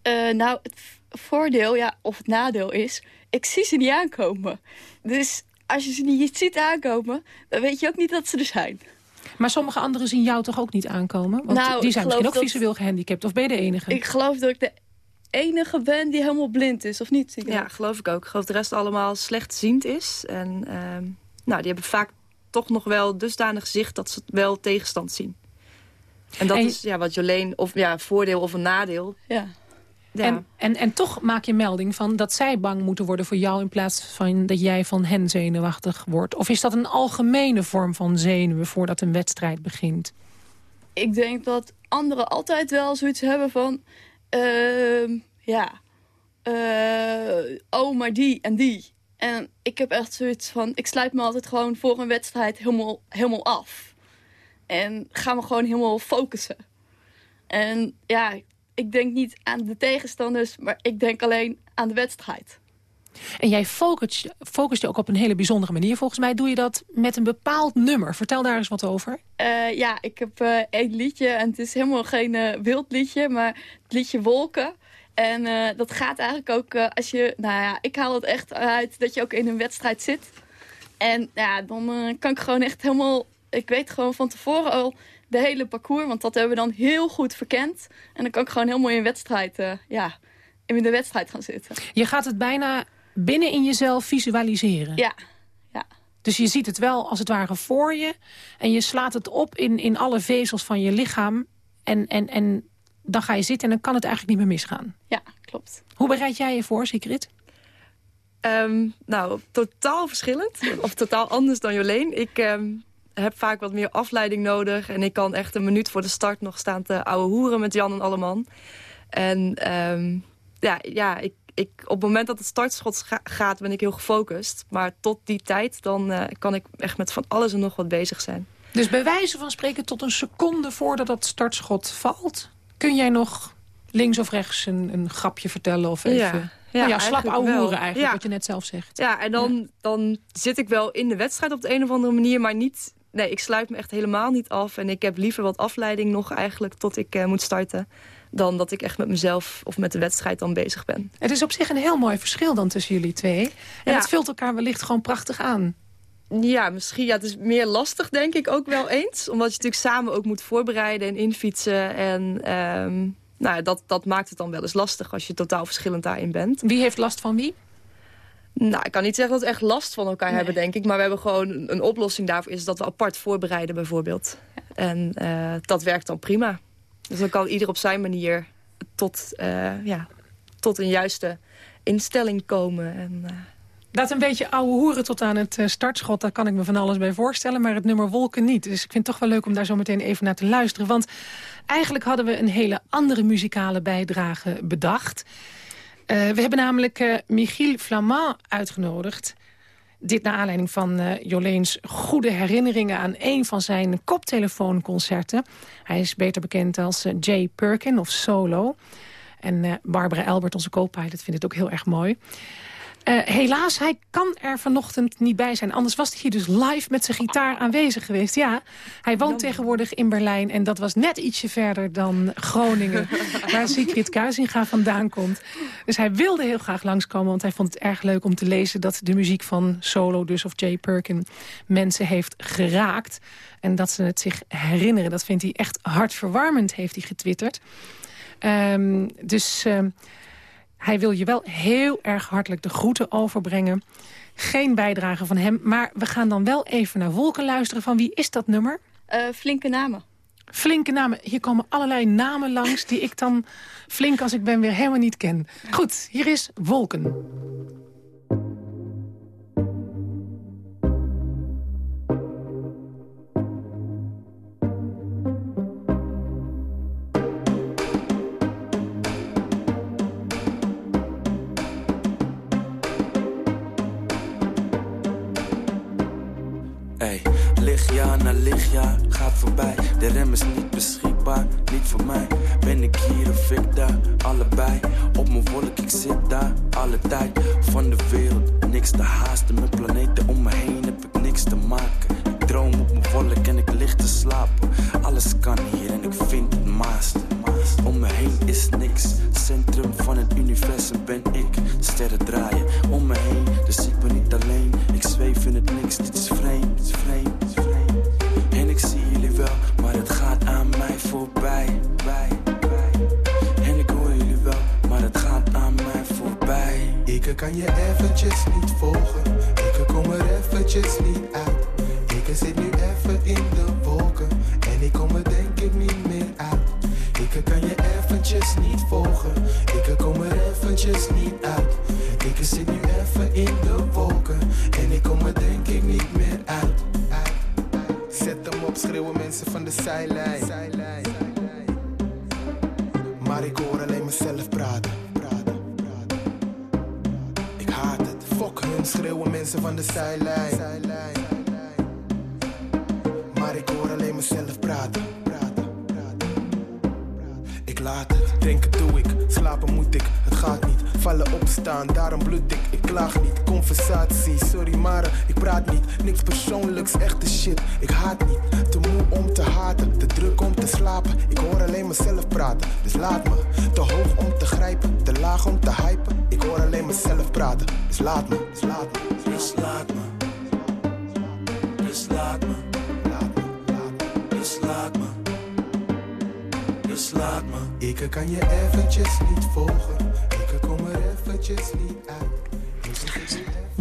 Uh, nou, het voordeel, ja, of het nadeel is... ik zie ze niet aankomen. Dus als je ze niet ziet aankomen... dan weet je ook niet dat ze er zijn. Maar sommige anderen zien jou toch ook niet aankomen? Want nou, die zijn misschien ook dat... visueel gehandicapt. Of ben je de enige? Ik geloof dat ik de enige ben die helemaal blind is, of niet? Ja, geloof ik ook. Ik geloof dat de rest allemaal slechtziend is. En uh, nou, die hebben vaak toch nog wel dusdanig zicht dat ze wel tegenstand zien. En dat en... is ja, wat Jolene, of ja, voordeel of een nadeel. Ja. Ja. En, en, en toch maak je melding van dat zij bang moeten worden voor jou... in plaats van dat jij van hen zenuwachtig wordt. Of is dat een algemene vorm van zenuwen voordat een wedstrijd begint? Ik denk dat anderen altijd wel zoiets hebben van... Uh, ja, uh, oh, maar die en die. En ik heb echt zoiets van, ik sluit me altijd gewoon voor een wedstrijd helemaal, helemaal af. En ga me gewoon helemaal focussen. En ja, ik denk niet aan de tegenstanders, maar ik denk alleen aan de wedstrijd. En jij focust, focust je ook op een hele bijzondere manier. Volgens mij doe je dat met een bepaald nummer. Vertel daar eens wat over. Uh, ja, ik heb uh, één liedje en het is helemaal geen uh, wild liedje, maar het liedje Wolken. En dat gaat eigenlijk ook als je... Nou ja, ik haal het echt uit dat je ook in een wedstrijd zit. En ja, dan eh, kan ik gewoon echt helemaal... Ik weet gewoon van tevoren al de hele parcours. Want dat hebben we dan heel goed verkend. En dan kan ik gewoon heel mooi in wedstrijd... eh, ja, in de wedstrijd gaan zitten. Je gaat het bijna binnen in jezelf visualiseren. Ja, ja. Dus je ziet het wel als het ware voor je. En je slaat het op in, in alle vezels van je lichaam. En, en, en dan ga je zitten en dan kan het eigenlijk niet meer misgaan. Ja, klopt. Hoe bereid jij je voor, Sigrid? Ehm, nou, totaal verschillend. of totaal anders dan Joleen. Ik ehm, heb vaak wat meer afleiding nodig. En ik kan echt een minuut voor de start nog staan te ouwe hoeren met Jan en Alleman. En ehm, ja, ja ik, ik, op het moment dat het startschot ga- gaat, ben ik heel gefocust. Maar tot die tijd, dan eh, kan ik echt met van alles en nog wat bezig zijn. Dus bij wijze van spreken tot een seconde voordat dat startschot valt... kun jij nog links of rechts een, een grapje vertellen of even... Ja, nou slap ouwe hoeren eigenlijk, Ja. wat je net zelf zegt. Ja, en dan, dan zit ik wel in de wedstrijd op de een of andere manier, maar niet... Nee, ik sluit me echt helemaal niet af. En ik heb liever wat afleiding nog eigenlijk tot ik eh, moet starten... dan dat ik echt met mezelf of met de wedstrijd dan bezig ben. Het is op zich een heel mooi verschil dan tussen jullie twee. En Ja. het vult elkaar wellicht gewoon prachtig aan. Ja, misschien. Ja, het is meer lastig, denk ik ook wel eens. Omdat je natuurlijk samen ook moet voorbereiden en infietsen. En ehm, nou, dat, dat maakt het dan wel eens lastig als je totaal verschillend daarin bent. Wie heeft last van wie? Nou, ik kan niet zeggen dat we echt last van elkaar hebben, denk ik. Maar we hebben gewoon een, een oplossing daarvoor. Is dat we apart voorbereiden, bijvoorbeeld. En eh, dat werkt dan prima. Dus dan kan ieder op zijn manier tot, eh, ja, tot een juiste instelling komen. En, eh, Dat een beetje ouwe hoeren tot aan het eh, startschot, daar kan ik me van alles bij voorstellen. Maar het nummer Wolken niet. Dus ik vind het toch wel leuk om daar zo meteen even naar te luisteren. Want eigenlijk hadden we een hele andere muzikale bijdrage bedacht. Eh, we hebben namelijk eh, Michiel Flamand uitgenodigd. Dit naar aanleiding van eh, Joleens goede herinneringen aan een van zijn koptelefoonconcerten. Hij is beter bekend als eh, Jay Perkin of Solo. En eh, Barbara Elbert, onze co-pilot, vindt het ook heel erg mooi. Eh, helaas, hij kan er vanochtend niet bij zijn. Anders was hij hier dus live met zijn gitaar aanwezig geweest. Ja, hij woont tegenwoordig in Berlijn. En dat was net ietsje verder dan Groningen. waar Sigrid Kuizinga vandaan komt. Dus hij wilde heel graag langskomen. Want hij vond het erg leuk om te lezen dat de muziek van Solo, dus of Jay Perkin, mensen heeft geraakt. En dat ze het zich herinneren. Dat vindt hij echt hartverwarmend, heeft hij getwitterd. Ehm, dus ehm, hij wil je wel heel erg hartelijk de groeten overbrengen. Geen bijdrage van hem, maar we gaan dan wel even naar Wolken luisteren. Van wie is dat nummer? Eh, flinke namen. Flinke namen. Hier komen allerlei namen langs die ik dan, flink als ik ben, weer helemaal niet ken. Goed, hier is Wolken. Lichtjaar na lichtjaar gaat voorbij. De rem is niet beschikbaar, niet voor mij. Ben ik hier of ik daar, allebei. Op mijn wolk, ik zit daar, alle tijd. Van de wereld, niks te haasten. Mijn planeten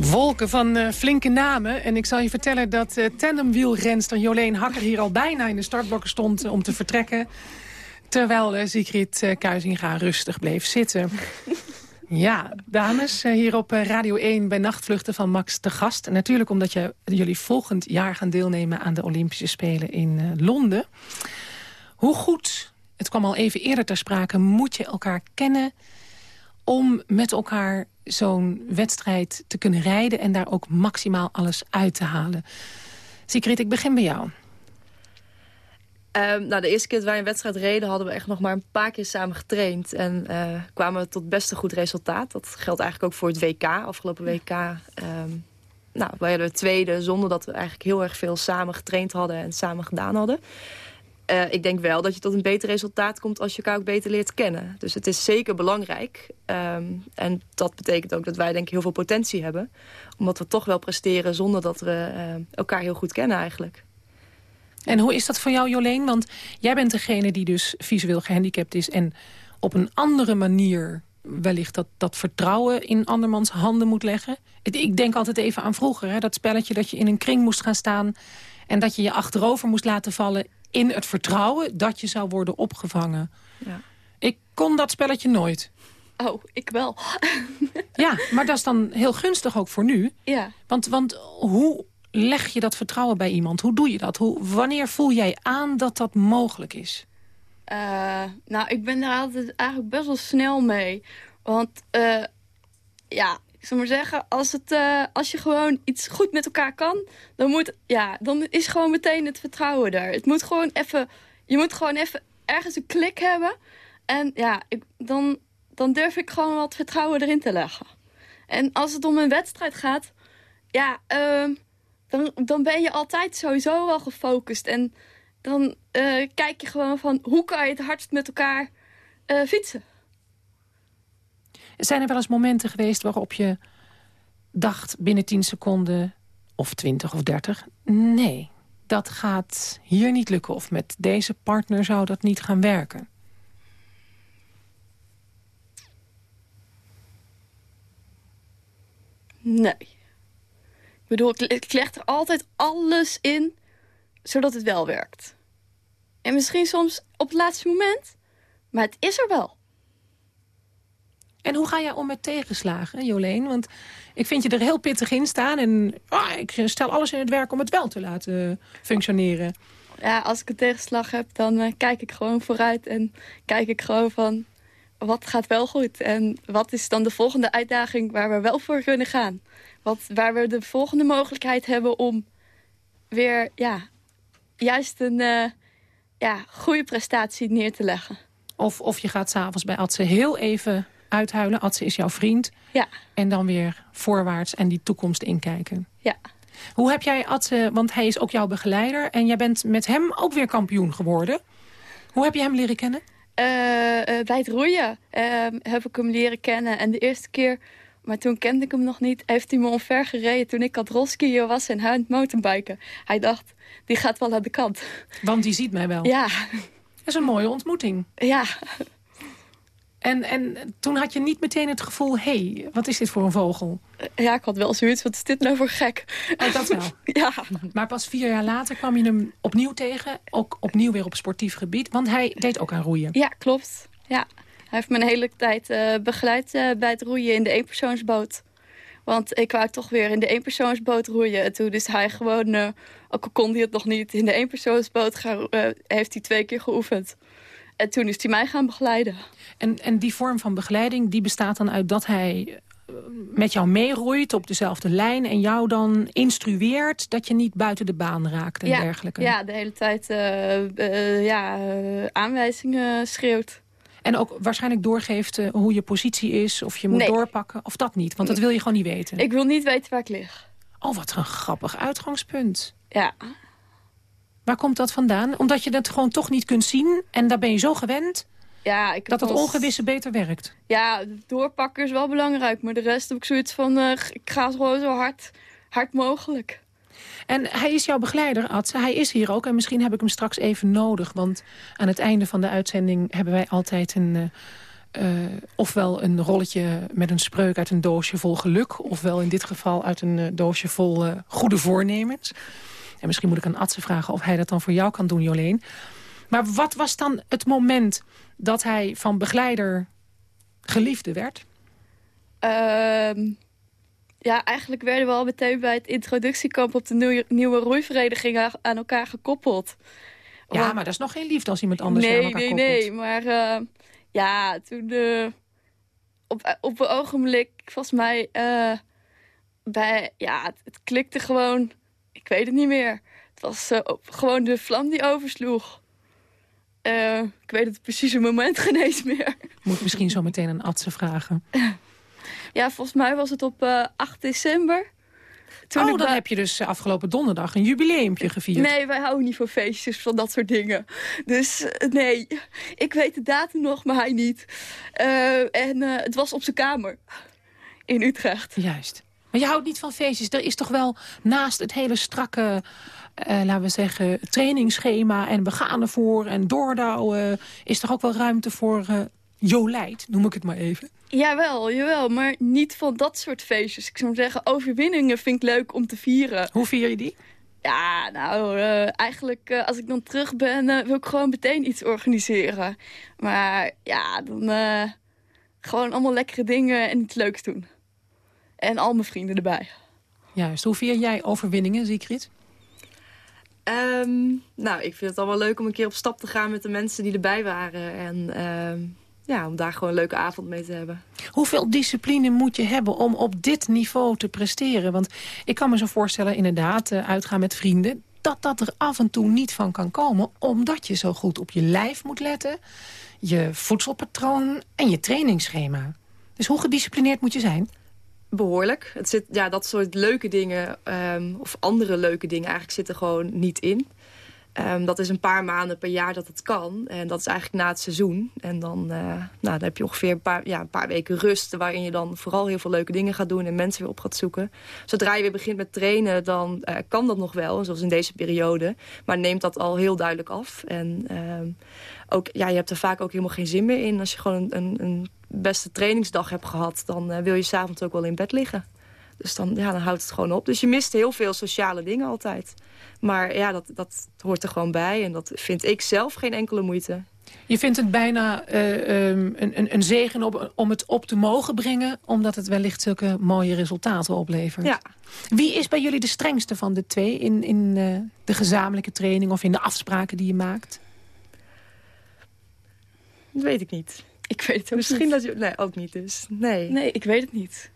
Wolken van uh, flinke namen. En ik zal je vertellen dat uh, tandemwielrenster Joleen Hakker... hier al bijna in de startblokken stond uh, om te vertrekken. Terwijl uh, Sigrid uh, Kuizinga rustig bleef zitten. Ja, dames, hier op Radio 1 bij Nachtvluchten van Max te gast. En natuurlijk omdat je, jullie volgend jaar gaan deelnemen... aan de Olympische Spelen in Londen. Hoe goed, het kwam al even eerder ter sprake... moet je elkaar kennen om met elkaar zo'n wedstrijd te kunnen rijden... en daar ook maximaal alles uit te halen. Sigrid, ik begin bij jou. Um, nou, de eerste keer dat wij een wedstrijd reden... hadden we echt nog maar een paar keer samen getraind. En uh, kwamen we tot best een goed resultaat. Dat geldt eigenlijk ook voor het WK, afgelopen WK. Um, nou, wij hadden tweede zonder dat we eigenlijk heel erg veel samen getraind hadden... en samen gedaan hadden. Uh, ik denk wel dat je tot een beter resultaat komt als je elkaar ook beter leert kennen. Dus het is zeker belangrijk. Um, en dat betekent ook dat wij denk ik heel veel potentie hebben. Omdat we toch wel presteren zonder dat we uh, elkaar heel goed kennen eigenlijk. En hoe is dat voor jou, Joleen? Want jij bent degene die dus visueel gehandicapt is... en op een andere manier wellicht dat, dat vertrouwen in andermans handen moet leggen. Ik denk altijd even aan vroeger, hè, dat spelletje dat je in een kring moest gaan staan... en dat je je achterover moest laten vallen in het vertrouwen dat je zou worden opgevangen. Ja. Ik kon dat spelletje nooit. Oh, ik wel. ja, maar dat is dan heel gunstig ook voor nu. Ja. Want, want hoe leg je dat vertrouwen bij iemand? Hoe doe je dat? Hoe, wanneer voel jij aan dat dat mogelijk is? Uh, nou, ik ben daar altijd eigenlijk best wel snel mee. Want, uh, ja, ik zou maar zeggen, als, het, uh, als je gewoon iets goed met elkaar kan... Dan, moet, ja, dan is gewoon meteen het vertrouwen er. Het moet gewoon even, je moet gewoon even ergens een klik hebben. En ja, ik, dan, dan durf ik gewoon wat vertrouwen erin te leggen. En als het om een wedstrijd gaat... Ja, uh, dan, dan ben je altijd sowieso wel gefocust. En dan uh, kijk je gewoon van hoe kan je het hardst met elkaar uh, fietsen. Zijn er wel eens momenten geweest waarop je dacht binnen 10 seconden of 20 of 30... nee, dat gaat hier niet lukken of met deze partner zou dat niet gaan werken? Nee. Ik bedoel, ik leg er altijd alles in, zodat het wel werkt. En misschien soms op het laatste moment, maar het is er wel. En hoe ga jij om met tegenslagen, Joleen? Want ik vind je er heel pittig in staan. En oh, ik stel alles in het werk om het wel te laten functioneren. Ja, als ik een tegenslag heb, dan uh, kijk ik gewoon vooruit. En kijk ik gewoon van, wat gaat wel goed? En wat is dan de volgende uitdaging waar we wel voor kunnen gaan? Wat, waar we de volgende mogelijkheid hebben om weer ja, juist een uh, ja, goede prestatie neer te leggen. Of, of je gaat s'avonds bij Adse heel even uithuilen. Adse is jouw vriend. Ja. En dan weer voorwaarts en die toekomst inkijken. Ja. Hoe heb jij Adse, want hij is ook jouw begeleider... en jij bent met hem ook weer kampioen geworden. Hoe heb je hem leren kennen? Uh, uh, bij het roeien uh, heb ik hem leren kennen. En de eerste keer, maar toen kende ik hem nog niet... heeft hij me omver gereden toen ik aan rolskiën was en hij aan het mountainbiken. Hij dacht, die gaat wel aan de kant. Want die ziet mij wel. Ja. Dat is een mooie ontmoeting. Ja. En, en toen had je niet meteen het gevoel... hé, hey, wat is dit voor een vogel? Ja, ik had wel zoiets, wat is dit nou voor gek? Oh, dat wel? ja. Maar pas vier jaar later kwam je hem opnieuw tegen. Ook opnieuw weer op sportief gebied. Want hij deed ook aan roeien. Ja, klopt. Ja. Hij heeft me een hele tijd uh, begeleid uh, bij het roeien in de eenpersoonsboot. Want ik wou toch weer in de eenpersoonsboot roeien. En toen is hij gewoon, uh, ook al kon hij het nog niet... in de eenpersoonsboot gaan, heeft hij twee keer geoefend. En toen is hij mij gaan begeleiden. En, en die vorm van begeleiding die bestaat dan uit dat hij met jou meeroeit op dezelfde lijn... en jou dan instrueert dat je niet buiten de baan raakt en ja, dergelijke. Ja, de hele tijd uh, uh, ja, aanwijzingen schreeuwt. En ook waarschijnlijk doorgeeft hoe je positie is... of je moet nee. doorpakken, of dat niet. Want dat wil je gewoon niet weten. Ik wil niet weten waar ik lig. Oh, wat een grappig uitgangspunt. Ja. Waar komt dat vandaan? Omdat je dat gewoon toch niet kunt zien en daar ben je zo gewend... Ja, ik dat het als... ongewisse beter werkt. Ja, doorpakken is wel belangrijk. Maar de rest heb ik zoiets van, uh, ik ga gewoon zo hard, hard mogelijk. En hij is jouw begeleider, Ad. Hij is hier ook en misschien heb ik hem straks even nodig. Want aan het einde van de uitzending hebben wij altijd een... Uh, ofwel een rolletje met een spreuk uit een doosje vol geluk... ofwel in dit geval uit een doosje vol goede voornemens. En misschien moet ik aan Adse vragen of hij dat dan voor jou kan doen, Joleen. Maar wat was dan het moment dat hij van begeleider geliefde werd? Uh, ja, eigenlijk werden we al meteen bij het introductiekamp... op de nieuwe, nieuwe roeivereniging aan elkaar gekoppeld. Ja, Want... maar dat is nog geen liefde als iemand anders nee, aan elkaar nee, koppelt. Nee, maar uh, ja, toen... Uh, op, op een ogenblik, volgens mij... Uh, bij, ja, het, het, klikte gewoon... Ik weet het niet meer. Het was gewoon de vlam die oversloeg. Uh, ik weet het precieze moment geen eens meer. Moet misschien zo meteen een Adse vragen. ja, volgens mij was het op uh, 8 december. Toen oh, dan heb je dus afgelopen donderdag een jubileumpje gevierd. Nee, wij houden niet van feestjes, van dat soort dingen. Dus nee, ik weet de datum nog, maar hij niet. En het was op zijn kamer in Utrecht. Juist. Maar je houdt niet van feestjes. Er is toch wel naast het hele strakke uh, laten we zeggen, trainingsschema en we gaan ervoor en doordouwen. Is er ook wel ruimte voor uh, jolijt, noem ik het maar even? Jawel, jawel, maar niet van dat soort feestjes. Ik zou zeggen, overwinningen vind ik leuk om te vieren. Hoe vier je die? Ja, nou, uh, eigenlijk als ik dan terug ben, wil ik gewoon meteen iets organiseren. Maar ja, dan gewoon allemaal lekkere dingen en iets leuks doen. En al mijn vrienden erbij. Juist. Hoe vier jij overwinningen, Siegfried? Um, nou, ik vind het allemaal leuk om een keer op stap te gaan met de mensen die erbij waren. En um, ja, om daar gewoon een leuke avond mee te hebben. Hoeveel discipline moet je hebben om op dit niveau te presteren? Want ik kan me zo voorstellen, inderdaad, uh, uitgaan met vrienden... dat dat er af en toe niet van kan komen... omdat je zo goed op je lijf moet letten... je voedselpatroon en je trainingsschema. Dus hoe gedisciplineerd moet je zijn? Behoorlijk. Het zit, ja, dat soort leuke dingen, um, of andere leuke dingen eigenlijk zitten gewoon niet in. Um, dat is een paar maanden per jaar dat het kan. En dat is eigenlijk na het seizoen. En dan, uh, nou, dan heb je ongeveer een paar, ja, een paar weken rust... waarin je dan vooral heel veel leuke dingen gaat doen... en mensen weer op gaat zoeken. Zodra je weer begint met trainen, dan uh, kan dat nog wel. Zoals in deze periode. Maar neemt dat al heel duidelijk af. En um, ook, ja, je hebt er vaak ook helemaal geen zin meer in... als je gewoon een, een beste trainingsdag hebt gehad... dan uh, wil je s'avonds ook wel in bed liggen. Dus dan, ja, dan houdt het gewoon op. Dus je mist heel veel sociale dingen altijd. Maar ja, dat, dat hoort er gewoon bij. En dat vind ik zelf geen enkele moeite. Je vindt het bijna uh, um, een, een zegen op, om het op te mogen brengen... omdat het wellicht zulke mooie resultaten oplevert. Ja. Wie is bij jullie de strengste van de twee... in, in uh, de gezamenlijke training of in de afspraken die je maakt? Dat weet ik niet. Ik weet het ook Misschien niet. dat je... Nee, ook niet dus. Nee. Nee, ik weet het niet.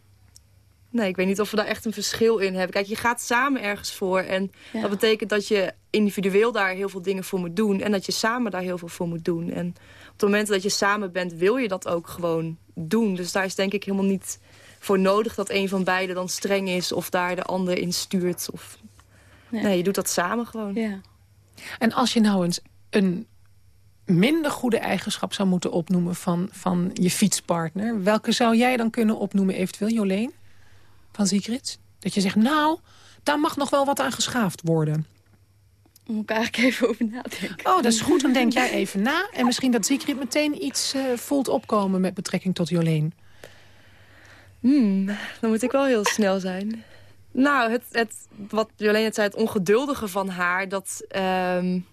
Nee, ik weet niet of we daar echt een verschil in hebben. Kijk, je gaat samen ergens voor. En ja. dat betekent dat je individueel daar heel veel dingen voor moet doen. En dat je samen daar heel veel voor moet doen. En op het moment dat je samen bent, wil je dat ook gewoon doen. Dus daar is denk ik helemaal niet voor nodig dat een van beiden dan streng is. Of daar de ander in stuurt. Of... Ja. Nee, je doet dat samen gewoon. Ja. En als je nou eens een minder goede eigenschap zou moeten opnoemen van, van je fietspartner... welke zou jij dan kunnen opnoemen eventueel, Joleen? Van Sigrid? Dat je zegt, nou, daar mag nog wel wat aan geschaafd worden. Moet ik eigenlijk even over nadenken. Oh, dat is goed. Dan denk jij even na. En misschien dat Sigrid meteen iets uh, voelt opkomen met betrekking tot Joleen. Hmm, dan moet ik wel heel snel zijn. Nou, het, het, wat Joleen net zei, het ongeduldige van haar... dat, um,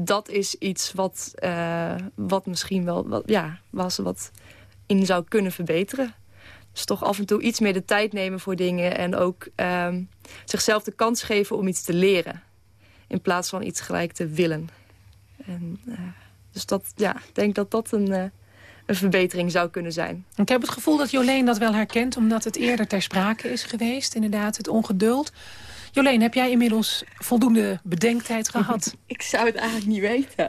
dat is iets wat, uh, wat misschien wel wat, ja, was wat in zou kunnen verbeteren. Dus toch af en toe iets meer de tijd nemen voor dingen. En ook um, zichzelf de kans geven om iets te leren. In plaats van iets gelijk te willen. En, uh, dus dat, ja, ik denk dat dat een, uh, een verbetering zou kunnen zijn. Ik heb het gevoel dat Joleen dat wel herkent. Omdat het eerder ter sprake is geweest. Inderdaad, het ongeduld. Joleen, heb jij inmiddels voldoende bedenktijd gehad? Ik zou het eigenlijk niet weten.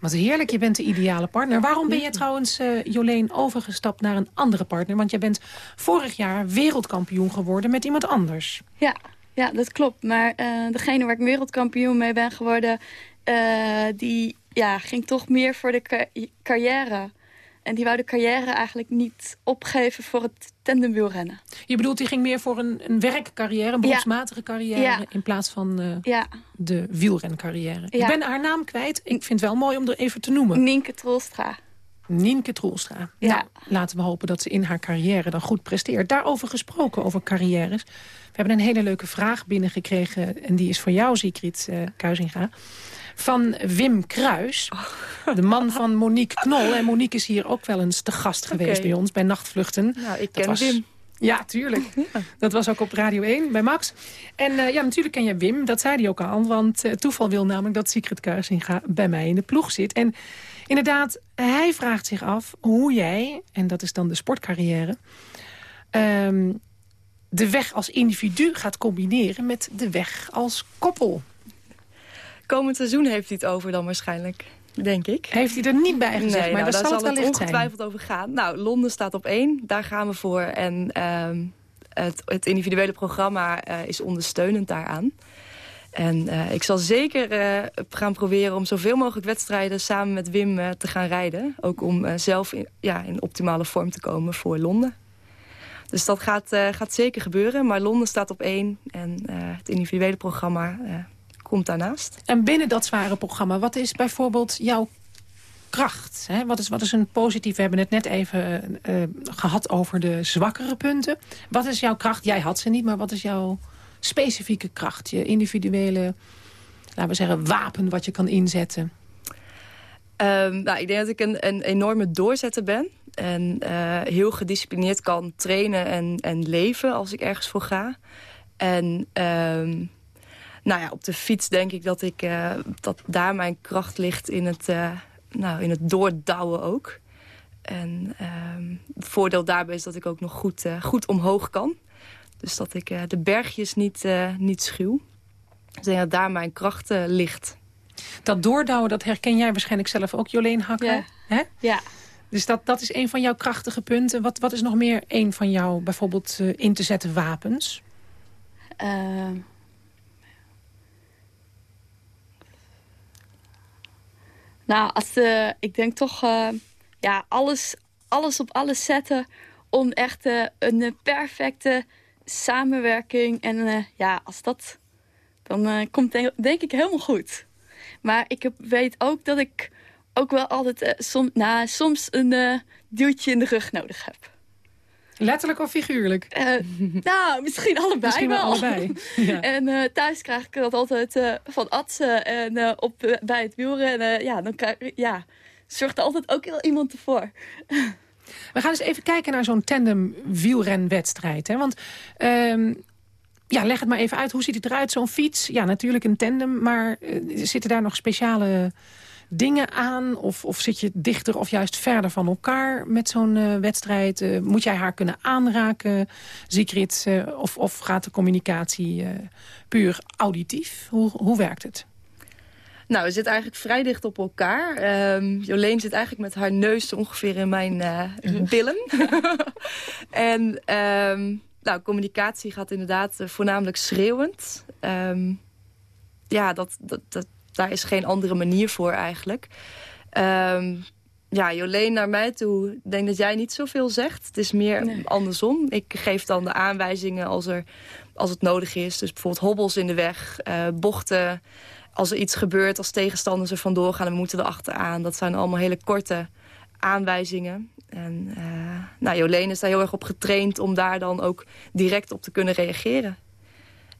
Wat heerlijk, je bent de ideale partner. Waarom ben je trouwens, uh, Joleen, overgestapt naar een andere partner? Want je bent vorig jaar wereldkampioen geworden met iemand anders. Ja, ja dat klopt. Maar uh, degene waar ik wereldkampioen mee ben geworden... Uh, die ja, ging toch meer voor de car carrière. En die wou de carrière eigenlijk niet opgeven voor het tandemwielrennen. Je bedoelt, die ging meer voor een, een werkcarrière, een beroepsmatige carrière... Ja. in plaats van eh, Ja, de wielrencarrière. Ik ben haar naam kwijt. Ik vind het wel mooi om er even te noemen. Nienke Troelstra. Nienke Troelstra. Ja. Nou, laten we hopen dat ze in haar carrière dan goed presteert. Daarover gesproken, over carrières. We hebben een hele leuke vraag binnengekregen. En die is voor jou, Sigrid eh Kuizinga. Van Wim Kruis. De man van Monique Knol. En Monique is hier ook wel eens te gast geweest bij ons. Bij Nachtvluchten. Nou, ik Dat ken was- Wim. Ja, tuurlijk. Dat was ook op Radio 1 bij Max. En eh, ja, natuurlijk ken je Wim. Dat zei hij ook al. Want eh, toeval wil namelijk dat Sigrid Kuizinga bij mij in de ploeg zit. En inderdaad, hij vraagt zich af hoe jij... en dat is dan de sportcarrière... ehm, de weg als individu gaat combineren met de weg als koppel. Komend seizoen heeft hij het over dan waarschijnlijk, denk ik. Heeft hij er niet bij gezegd, nee, maar nou, daar zal het wellicht zijn. ongetwijfeld over gaan. Nou, Londen staat op één. Daar gaan we voor. En ehm, het, het individuele programma eh, is ondersteunend daaraan. En eh, ik zal zeker eh, gaan proberen om zoveel mogelijk wedstrijden samen met Wim te gaan rijden. Ook om zelf in, ja, in optimale vorm te komen voor Londen. Dus dat gaat, gaat zeker gebeuren. Maar Londen staat op één. En het individuele programma komt daarnaast. En binnen dat zware programma, wat is bijvoorbeeld jouw kracht? Hè? Wat, is, wat is een positief? We hebben het net even eh, eh, gehad over de zwakkere punten. Wat is jouw kracht? Jij had ze niet, maar wat is jouw specifieke kracht? Je individuele, laten we zeggen, wapen wat je kan inzetten. Ehm, nou, ik denk dat ik een, een enorme doorzetter ben. En eh, heel gedisciplineerd kan trainen en, en leven als ik ergens voor ga. En ehm, nou ja, op de fiets denk ik dat, ik, eh, dat daar mijn kracht ligt in het, eh, nou, in het doordouwen ook. En ehm, het voordeel daarbij is dat ik ook nog goed, eh, goed omhoog kan. Dus dat ik eh, de bergjes niet, eh, niet schuw. Dus ik denk dat daar mijn kracht ligt. Dat doordouwen, dat herken jij waarschijnlijk zelf ook, Joleen Hakker. Ja. Hè? Ja. Dus dat, dat is een van jouw krachtige punten. Wat, wat is nog meer een van jouw bijvoorbeeld eh, in te zetten wapens? Ehm. Nou, als, eh, ik denk toch eh, ja, alles, alles op alles zetten om echt eh, een perfecte samenwerking. En ja, als dat, dan komt het denk ik helemaal goed. Maar ik weet ook dat ik ook wel altijd som, nou, soms een duwtje in de rug nodig heb. Letterlijk of figuurlijk? Eh, nou, misschien allebei Misschien wel wel. allebei, ja. En eh, thuis krijg ik dat altijd eh, van Atsen en op, bij het wielrennen. Ja, dan krijg, ja, zorgt er altijd ook wel iemand ervoor. We gaan eens even kijken naar zo'n tandem wielrenwedstrijd. Hè? Want ehm, ja, leg het maar even uit. Hoe ziet het eruit, zo'n fiets? Ja, natuurlijk een tandem, maar zitten daar nog speciale dingen aan? Of, of zit je dichter of juist verder van elkaar met zo'n eh, wedstrijd? Eh, moet jij haar kunnen aanraken, Sigrid? Eh, of, of gaat de communicatie puur auditief? Hoe, hoe werkt het? Nou, we zitten eigenlijk vrij dicht op elkaar. Ehm, Jolene zit eigenlijk met haar neus ongeveer in mijn billen. en ehm, nou, communicatie gaat inderdaad voornamelijk schreeuwend. Ehm, ja, dat, dat, dat, daar is geen andere manier voor eigenlijk. Ehm, ja, Jolene naar mij toe, ik denk dat jij niet zoveel zegt. Het is meer andersom. Ik geef dan de aanwijzingen als, er, als het nodig is. Dus bijvoorbeeld hobbels in de weg, eh, bochten als er iets gebeurt, als tegenstanders er vandoor gaan... dan moeten we achteraan. Dat zijn allemaal hele korte aanwijzingen. En eh nou, Jolene is daar heel erg op getraind... om daar dan ook direct op te kunnen reageren.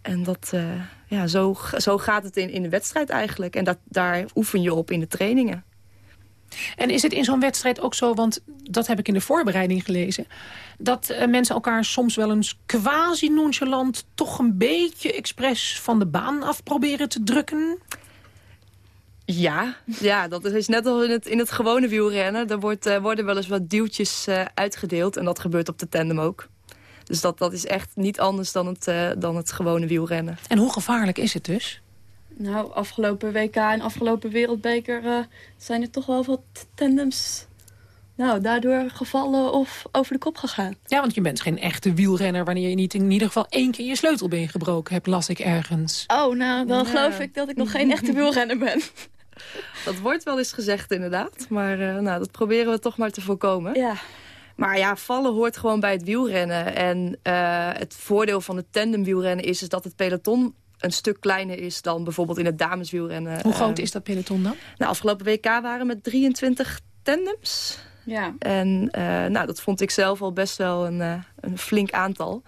En dat, eh, ja, zo, zo gaat het in, in de wedstrijd eigenlijk. En dat, daar oefen je op in de trainingen. En is het in zo'n wedstrijd ook zo, want dat heb ik in de voorbereiding gelezen... dat eh, mensen elkaar soms wel eens quasi-nonchalant... toch een beetje expres van de baan af proberen te drukken? Ja, ja, dat is net als in het, in het gewone wielrennen. Er wordt, eh, worden wel eens wat duwtjes uitgedeeld. En dat gebeurt op de tandem ook. Dus dat, dat is echt niet anders dan het, eh, dan het gewone wielrennen. En hoe gevaarlijk is het dus? Nou, afgelopen WK en afgelopen Wereldbeker eh, zijn er toch wel wat tandems... Nou, daardoor gevallen of over de kop gegaan. Ja, want je bent geen echte wielrenner... wanneer je niet in ieder geval één keer je sleutelbeen gebroken hebt, las ik ergens. Oh, nou, dan Ja. geloof ik dat ik nog geen echte wielrenner ben. dat wordt wel eens gezegd inderdaad. Maar uh, nou, dat proberen we toch maar te voorkomen. Ja. Maar ja, vallen hoort gewoon bij het wielrennen. En uh, het voordeel van het tandemwielrennen is, is dat het peloton een stuk kleiner is dan bijvoorbeeld in het dameswielrennen. Hoe groot is dat peloton dan? Nou, afgelopen WK waren met 23 tandems. Ja. En uh, nou, dat vond ik zelf al best wel een, uh, een flink aantal.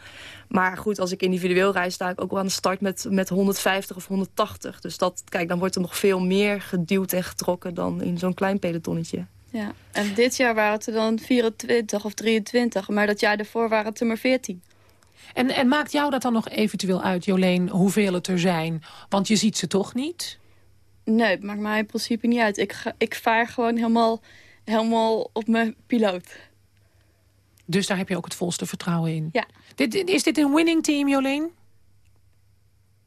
Maar goed, als ik individueel reis, sta ik ook wel aan de start met, met 150 of 180. Dus dat, kijk, dan wordt er nog veel meer geduwd en getrokken dan in zo'n klein pelotonnetje. Ja, en dit jaar waren het er dan 24 of 23, maar dat jaar daarvoor waren het er maar 14. En, en maakt jou dat dan nog eventueel uit, Joleen, hoeveel het er zijn? Want je ziet ze toch niet? Nee, het maakt mij in principe niet uit. Ik, ga, ik vaar gewoon helemaal, helemaal op mijn piloot. Dus daar heb je ook het volste vertrouwen in? Ja. Dit, is dit een winning team, Joleen?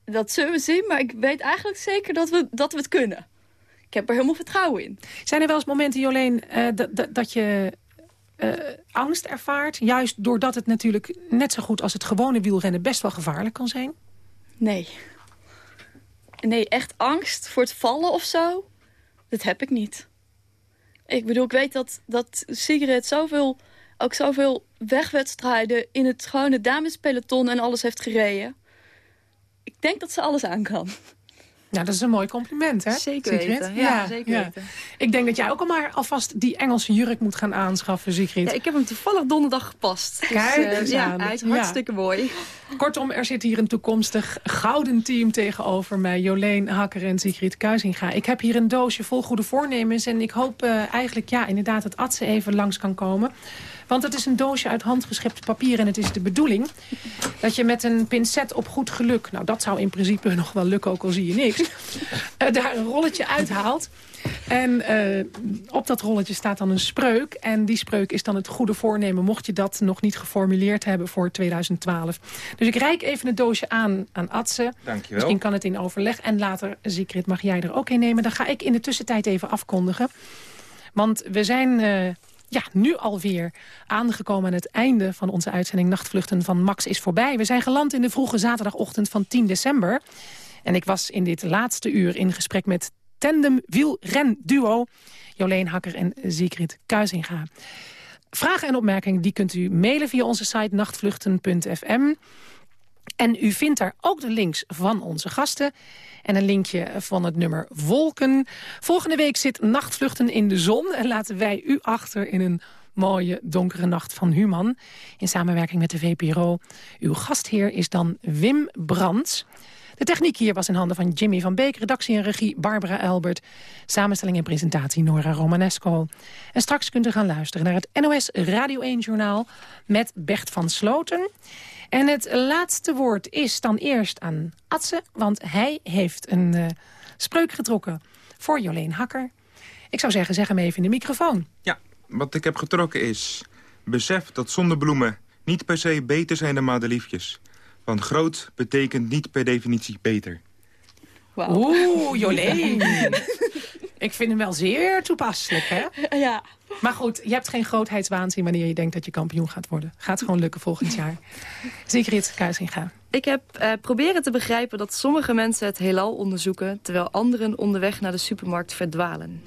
Dat zullen we zien, maar ik weet eigenlijk zeker dat we, dat we het kunnen. Ik heb er helemaal vertrouwen in. Zijn er wel eens momenten, Joleen, uh, dat je uh, angst ervaart? Juist doordat het natuurlijk net zo goed als het gewone wielrennen best wel gevaarlijk kan zijn? Nee. Nee, echt angst voor het vallen of zo? Dat heb ik niet. Ik bedoel, ik weet dat, dat Sigrid zoveel, ook zoveel wegwedstrijden... in het gewone damespeloton en alles heeft gereden. Ik denk dat ze alles aan kan. Ja, dat is een mooi compliment, hè? Zeker weten. Ja, zeker weten. Ik denk dat jij ook al maar alvast die Engelse jurk moet gaan aanschaffen, Sigrid. Ja, ik heb hem toevallig donderdag gepast. Dus, Kijk, uh, ja, hij is hartstikke mooi. Kortom, er zit hier een toekomstig gouden team tegenover mij. Joleen Hakker en Sigrid Kuizinga. Ik heb hier een doosje vol goede voornemens. En ik hoop uh, eigenlijk, ja, inderdaad, dat Adse even langs kan komen. Want het is een doosje uit handgeschept papier. En het is de bedoeling dat je met een pincet op goed geluk... nou, dat zou in principe nog wel lukken, ook al zie je niks... uh, daar een rolletje uithaalt. En uh, op dat rolletje staat dan een spreuk. En die spreuk is dan het goede voornemen... mocht je dat nog niet geformuleerd hebben voor 2012. Dus ik reik even het doosje aan aan Adse. Dankjewel. Misschien kan het in overleg. En later, Zikrit, mag jij er ook een nemen. Dan ga ik in de tussentijd even afkondigen. Want we zijn... Uh, ja, nu alweer aangekomen aan het einde van onze uitzending Nachtvluchten van Max is voorbij. We zijn geland in de vroege zaterdagochtend van 10 december. En ik was in dit laatste uur in gesprek met tandem wielren-duo... Joleen Hakker en Sigrid Kuizinga. Vragen en opmerkingen die kunt u mailen via onze site nachtvluchten.fm. En u vindt daar ook de links van onze gasten. En een linkje van het nummer Wolken. Volgende week zit Nachtvluchten in de zon. En laten wij u achter in een mooie donkere nacht van Human. In samenwerking met de VPRO. Uw gastheer is dan Wim Brands. De techniek hier was in handen van Jimmy van Beek. Redactie en regie Barbara Elbert. Samenstelling en presentatie Nora Romanesco. En straks kunt u gaan luisteren naar het NOS Radio 1-journaal... met Bert van Sloten... En het laatste woord is dan eerst aan Atse, want hij heeft een uh, spreuk getrokken voor Joleen Hakker. Ik zou zeggen, zeg hem even in de microfoon. Ja, wat ik heb getrokken is... besef dat zonnebloemen niet per se beter zijn dan madeliefjes. Want groot betekent niet per definitie beter. Wow. Oeh, Joleen. ik vind hem wel zeer toepasselijk, hè? Ja. Maar goed, je hebt geen grootheidswaanzin wanneer je denkt dat je kampioen gaat worden. Gaat gewoon lukken volgend jaar. Sigrid Kuisinga. Ik heb uh, proberen te begrijpen dat sommige mensen het heelal onderzoeken... terwijl anderen onderweg naar de supermarkt verdwalen.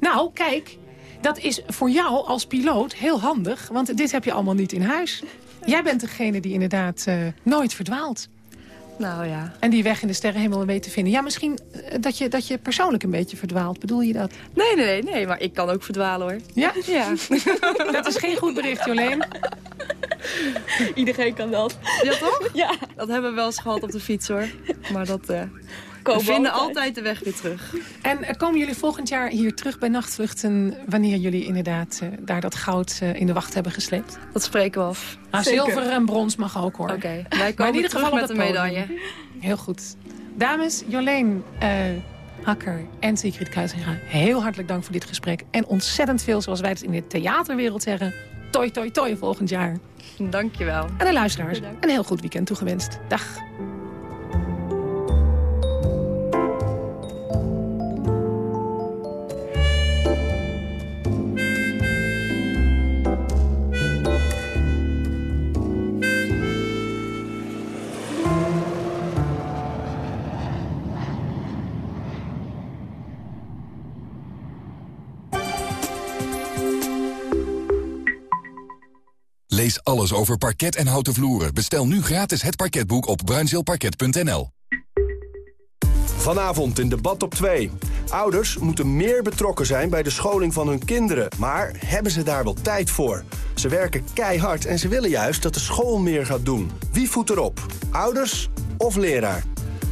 Nou, kijk, dat is voor jou als piloot heel handig. Want dit heb je allemaal niet in huis. Jij bent degene die inderdaad uh, nooit verdwaalt. Nou ja. En die weg in de sterrenhemel weet te vinden. Ja, misschien dat je, dat je persoonlijk een beetje verdwaalt. Bedoel je dat? Nee, nee, nee. nee maar ik kan ook verdwalen hoor. Ja? Ja. dat is geen goed bericht, Jolene. Iedereen kan dat. Ja, toch? Ja. Dat hebben we wel eens gehad op de fiets hoor. Maar dat... Uh... We vinden altijd. de weg weer terug. En komen jullie volgend jaar hier terug bij Nachtvluchten... wanneer jullie inderdaad uh, daar dat goud uh, in de wacht hebben gesleept? Dat spreken we af. Ah, zilver en brons mag ook hoor. Oké, okay. wij komen in ieder geval met een medaille. Heel goed. Dames, Joleen uh, Hakker en Sigrid Kuizinga... heel hartelijk dank voor dit gesprek. En ontzettend veel, zoals wij het in de theaterwereld zeggen... toi, toi, toi volgend jaar. Dankjewel. En de luisteraars, een heel goed weekend toegewenst. Dag. Over parket en houten vloeren. Bestel nu gratis het parketboek op bruinzeelparket.nl. Vanavond in debat op 2. Ouders moeten meer betrokken zijn bij de scholing van hun kinderen. Maar hebben ze daar wel tijd voor? Ze werken keihard en ze willen juist dat de school meer gaat doen. Wie voet erop? Ouders of leraar?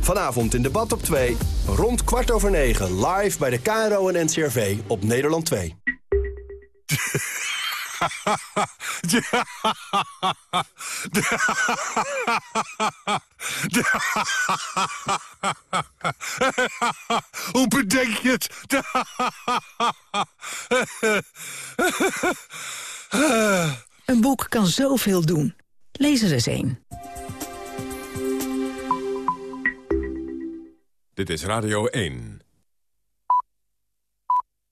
Vanavond in debat op 2, rond kwart over 9, live bij de KRO en NCRV op Nederland 2. Hoe bedenk je het? Een boek kan zoveel doen. Lees er eens een. Dit is Radio 1.